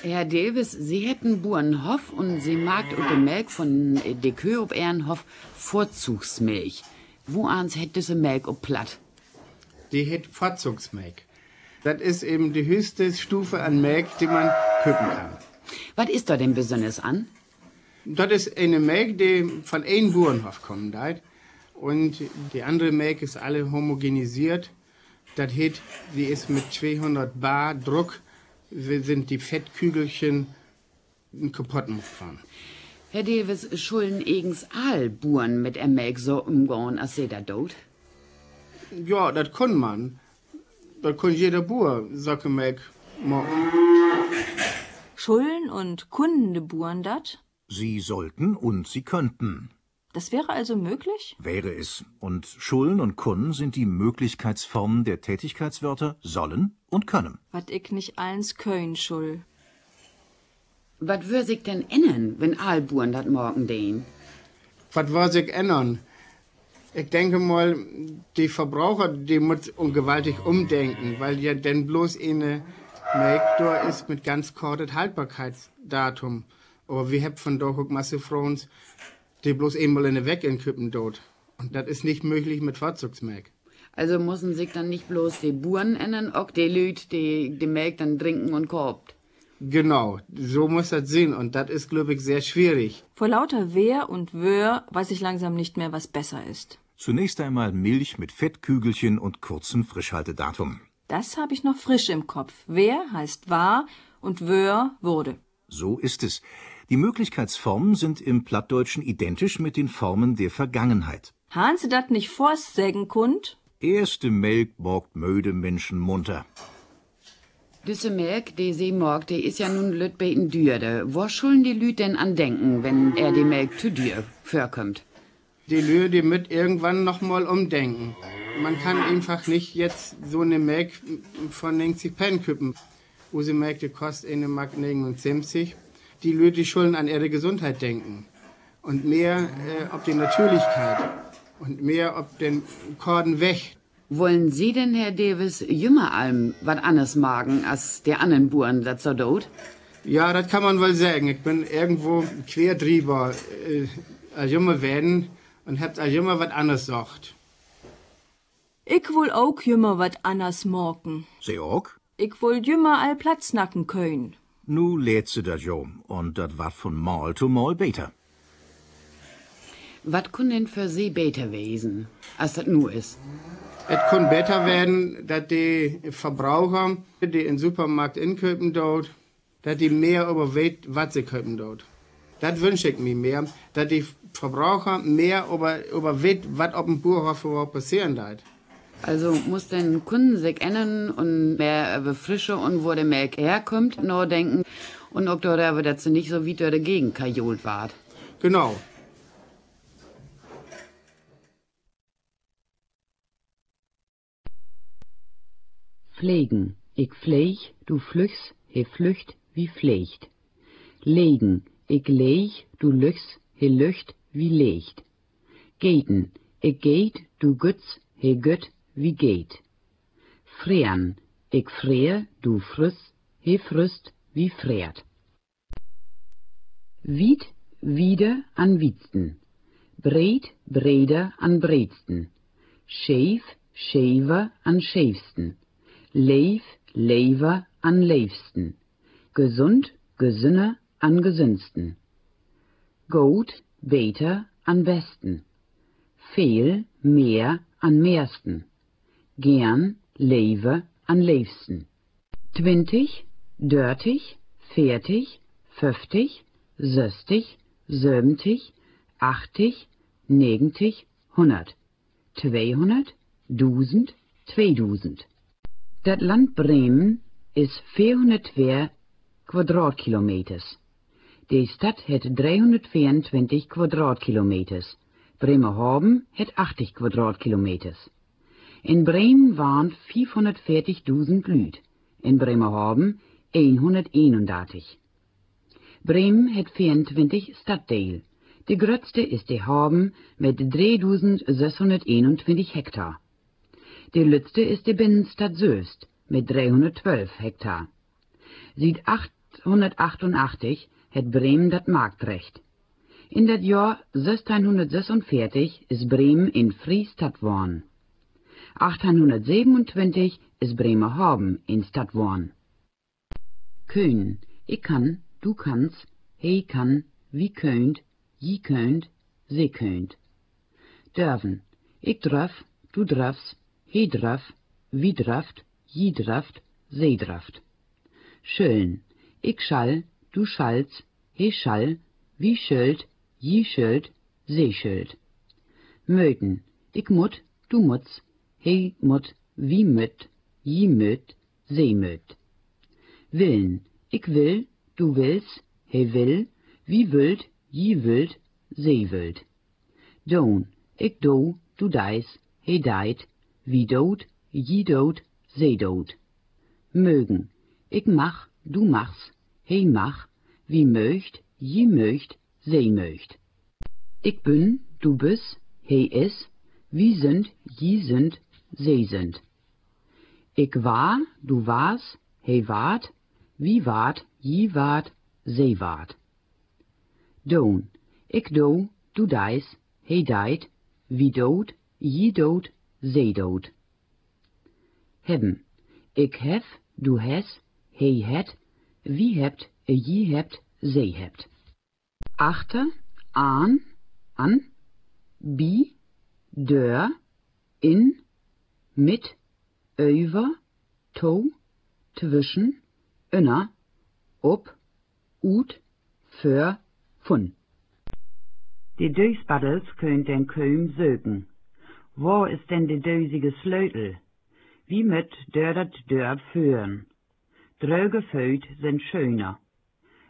Herr Davis, Sie hätten Burenhof und Sie und die Melk von äh, de Kö op Ehrenhof Vorzugsmilch. Wo ans hätte sie Melk ob platt? Die hat Vorzugsmelk. Das ist eben die höchste Stufe an Melk, die man köpen kann. Was ist da denn besonders an? Das ist eine Melk, die von einem Bauernhof kommt. dat. Und die andere Melk ist alle homogenisiert. Das heißt, die ist mit 200 Bar Druck, sind die Fettkügelchen kaputt gefahren. Herr Davis, schulden eigens all Buren mit der Melk so umgehen, als sie da dort? Ja, das kann man. Das kann jeder Bauer, sagt Melk, machen. Schulden und Kunden Buren dat? Sie sollten und sie könnten. Das wäre also möglich? Wäre es. Und Schulden und Kunden sind die Möglichkeitsformen der Tätigkeitswörter sollen und können. Wat ich nicht eins können schul. Was würde sich denn ändern, wenn all Buren dat morgen den? Was wird sich ändern? Ich denke mal, die Verbraucher, die muss um gewaltig umdenken, weil ja denn bloß eine da ist mit ganz kurzem Haltbarkeitsdatum. Aber wir haben von doch auch Masse Frauen, die bloß einmal in der Weg in Küppen dort. Und das ist nicht möglich mit Vorzugsmelk. Also müssen sich dann nicht bloß die Buren ändern, auch die Leute, die die Melk dann trinken und korbt. Genau, so muss das sein. Und das ist, glaube ich, sehr schwierig. Vor lauter Wer und Wör weiß ich langsam nicht mehr, was besser ist. Zunächst einmal Milch mit Fettkügelchen und kurzem Frischhaltedatum. Das habe ich noch frisch im Kopf. Wer heißt war und Wör wurde. So ist es. Die Möglichkeitsformen sind im Plattdeutschen identisch mit den Formen der Vergangenheit. Han Sie dat nicht vorsägen kund? Erste Melk morgt möde Menschen munter. Diese Melk, die sie morgt, die ist ja nun lüt beten dürde. Wo schulden die Lüt denn andenken, wenn er die Melk zu dir vorkommt? Die Lühe, die mit irgendwann noch mal umdenken. Man kann einfach nicht jetzt so eine Melk von 90 Pen küppen. Use Melk, die kostet eine Mark 79. Die Leute, die schulden an ihre Gesundheit denken. Und mehr äh, auf die Natürlichkeit. Und mehr auf den Korden weg. Wollen Sie denn, Herr Davis, jümmer allem was anderes magen als der anderen Buren, das so dort? Ja, das kann man wohl sagen. Ich bin irgendwo quer drüber äh, als Junge werden und hab als Junge was anderes gesagt. Ich will auch jümmer wat anders morgen. Sie auch? Ich will jümmer all Platz nacken können. Nu lädt sie das jo, und das war von Mal zu Mal beter. Was kun denn für Sie beter wesen, als das nur ist? Es kann besser werden, dass die Verbraucher, die in den Supermarkt inköpen dort, dass die mehr überweht, was sie köpen dort. Das wünsche ich mir mehr, dass die Verbraucher mehr über, überweht, was auf dem Bauernhof überhaupt passieren wird. Also muss den Kunden sich ändern und mehr befrischen und wo der Melk herkommt, nur denken und auch darüber, dass sie nicht so wie dagegen kajolt ward. Genau. Pflegen. Ich pfleg, du flüchst, he flücht wie pflegt. Legen. Ich leg, du lüchst, he lücht wie legt. Geten. Ich geht, du gütz, he gütt wie geht. Freern. Ich freer, du friss, he frisst wie frert. Wied, wieder an wiedsten. Bret, breder an bredsten. Schäf, schäver an schäfsten. Leif, lever an leifsten. Gesund, gesünner an gesündsten. Gut, beter an besten. Fehl, mehr an mehrsten. Gern, lever an leefsten. Twintig, dörtig, vierzig, fünftig, zestig, siebzig, achtig, negentig, hundert. Zweihundert, dusend, zweidusend. Dat Land Bremen is 402 Quadratkilometers. De stad het 324 Quadratkilometers. Bremerhaven het 80 Quadratkilometers. In Bremen waren 440.000 Lüd. In Bremerhaven 131. Bremen het 24 staddeel. De grootste is de Haven met 3621 hectare. De letzte ist die Binnenstadt Soest mit 312 Hektar. Seit 888 hat Bremen das Marktrecht. In das Jahr 1646 ist Bremen in Friestadt geworden. 1827 ist Bremerhaven in Stadt geworden. Kön, ich kann, du kannst, he kann, wie könnt, je könnt, sie könnt. Dürfen, ich dröff, du dröffst, he draf, wie draft, je draft, sie draft. Schön, ich schall, du schallst, he schall, wie schölt, je schölt, sie schölt. Möten, ich mut, du mutz, he mut, wie je müt, sie müt. Willen, ich will, du willst, he will, wie wüllt, je wüllt, sie wüllt. Don, ich do, du deis, he deit, wie dood, je dood, zij dood. Mögen, ik mach, du machst, he mach, wie möcht, je möcht, zij möcht. Ik bin, du bist, he is, wie sind, je sind, zij sind. Ik war, du warst, he wart, wie wart, je wart, zij wart. Doon, ik do, du deis, he deit, wie dood, je dood, zeedood. Hebben. Ik heb, du hes, hij het, wie hebt, je hebt, zij hebt. Achter, aan, an, bi, deur, in, mit, over, to, zwischen, inner, op, ut, für, fun. Die Durchspaddels könnt den Köln sögen. Wo ist denn de dösige Sleutel? Wie möt dör dat dör führen? Dröge Föt sind schöner.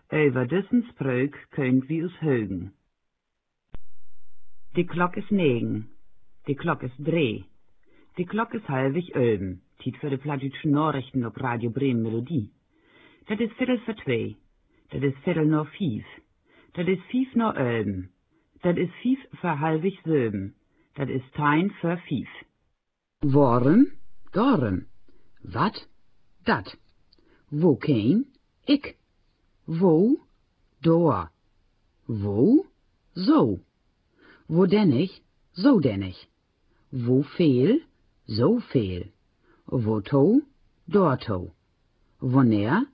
Über dissen Spröck könnt wie us högen. Die Glock is negen. Die Glock is dreh. Die Glock is halbig öben. Tiet für de plattdütschen Nachrichten op Radio Bremen Melodie. Dat is viertel für zwei. Dat is viertel nur fief. Dat is fief nur öben. Dat is fief für halbig söben. Dat is tijn für fief. Worm, dorm. Wat? Dat. Wo kein? Ik. Wo? Door. Wo? Zo. Wo denn ich? So denn ich. Wo fehl? So fehl. Wo to? Dort to. Woher?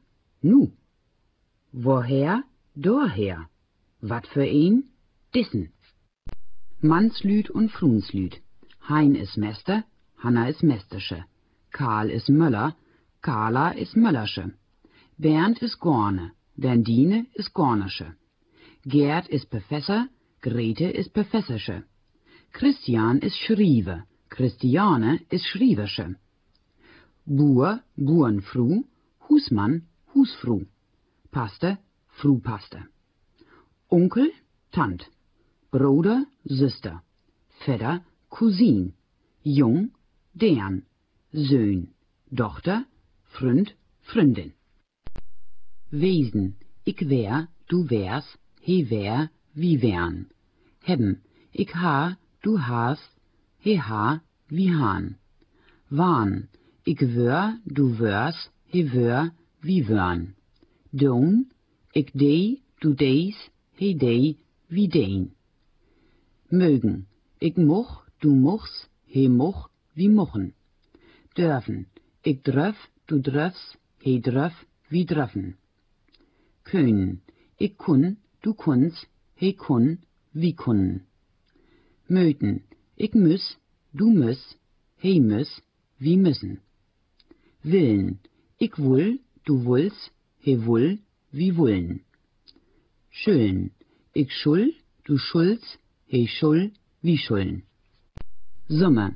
Nu. Woher? Dorher. Wat für een? Dissen. Mannslüd und Frunslüd. Hein is Mester, Hanna is Mestersche. Karl is Möller, Carla is Möllersche. Bernd is Gorne, Berndine is Gornersche. Gerd is Professor, Grete is Professorsche. Christian is Schriewe, Christiane is Schrieversche. Boer, Boerenfru, Husmann, Husfru. Paste, Frupaste. Onkel, Tant. Bruder, Süster. Vetter, Cousin. Jung, Dern. Söhn, Tochter, Freund, Freundin. Wesen, ich wär, du wärst, he wär, wie wärn. Hebben, ich ha, du hast, he ha, wie han. Wahn, ich wör, du wörst, he wör, wie wörn. Don, ich dei, du deis, he dei, wie dein. Mögen, ich moch, du mochs, he moch, wie mochen. Dürfen, ich dröf, du dröfs, he dröf, wie dröffen. Können, ich kun, du kunst, he kun, wie kun. Möten, ich müss, du müss, he müss, wie müssen. Willen, ich wull, du wullst, he wull, wie wullen. Schuln, ich schull, du schulz, he schull, wie schullen. Sommer,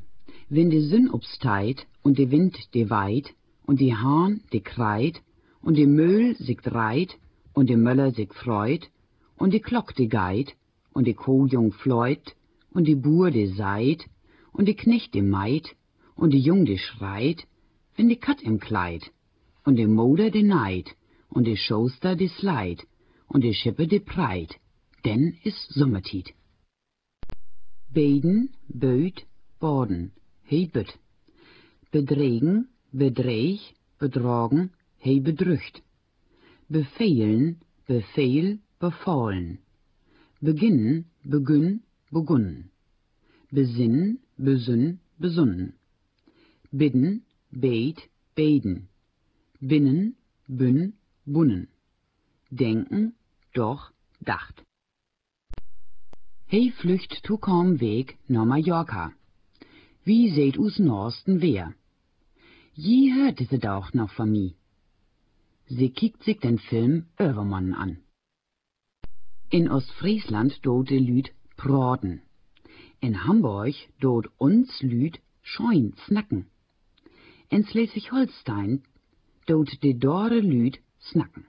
wenn die Sonn obsteit und der Wind de weit und die Hahn de kreit und die Müll sich dreit und die Möller sich freut und die Glock de geit und die Kuhjung fleut und die Buhr de seit und die Knecht de meid und die Jung de schreit, wenn die Kat im Kleid und die Moder de neid und die Schoster de sleit und die Schippe de preit, denn is Sommertied. Beden, Böd, Borden, he büt. Bedregen, bedreig, bedragen, he bedrückt. Befehlen, befehl, befahlen. Beginnen, begünn, begunnen. Besinn, besünn, besunnen. Bidden, bet, beden. Binnen, bünn, bunnen. Denken, doch, dacht. He flücht tu kaum Weg nach Mallorca. Wie seht us Norsten wer? Je hörte se doch noch von mi. Sie kickt sich den Film Övermann an. In Ostfriesland dort de Lüd Praten. In Hamburg dort uns Lüd Scheun snacken. In Schleswig-Holstein dort de dore Lüd snacken.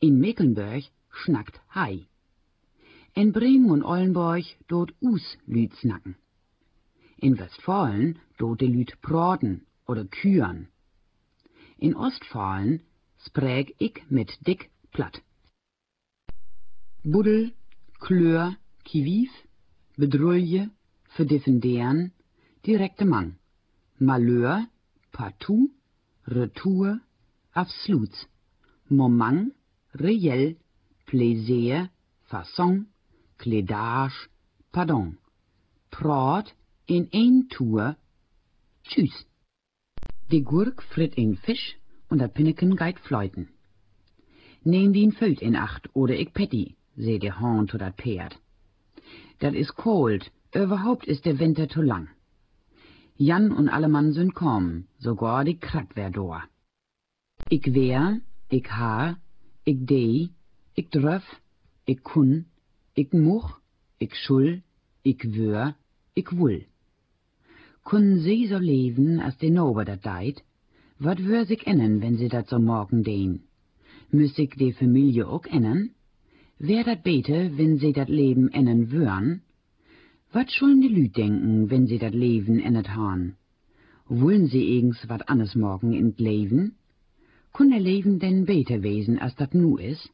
In Mecklenburg schnackt Hai. In Bremen und Ollenburg dort us Lüd snacken. In Westfalen dort de Lüd Praten oder Küren. In Ostfalen spräg ich mit dick platt. Buddel, Kleur, Kiviv, Bedrulje, Verdifenderen, direkte Mang, Malheur, Partout, Retour, Absolut, Moment, Réel, Plaisir, Fasson, Clédage, Pardon, Prat in een Tour, Tschüss. Die Gurk fritt in Fisch und der Pinneken geit fleuten. Nehm dien Föt in Acht oder ich Petty, seh der Hahn zu dat Pferd. Dat is kalt, überhaupt ist der Winter zu lang. Jan und alle Mann sind kommen, sogar die Krat wär do. Ich wär, ich ha, ich dei, ich dröf, ich kun, ich much, ich schul, ich wör, ich wull. Kun sie so leben, als de Nober dat deit, wat wür sich ändern, wenn sie dat so morgen dehn? Müss ich de Familie ook ändern? Wär dat bete, wenn sie dat Leben ändern würn? Wat schullen die Lüd denken, wenn sie dat Leben ändert han? Wollen sie eigens wat anders morgen in Leben? Kun der Leben denn beter wesen, als dat nu is?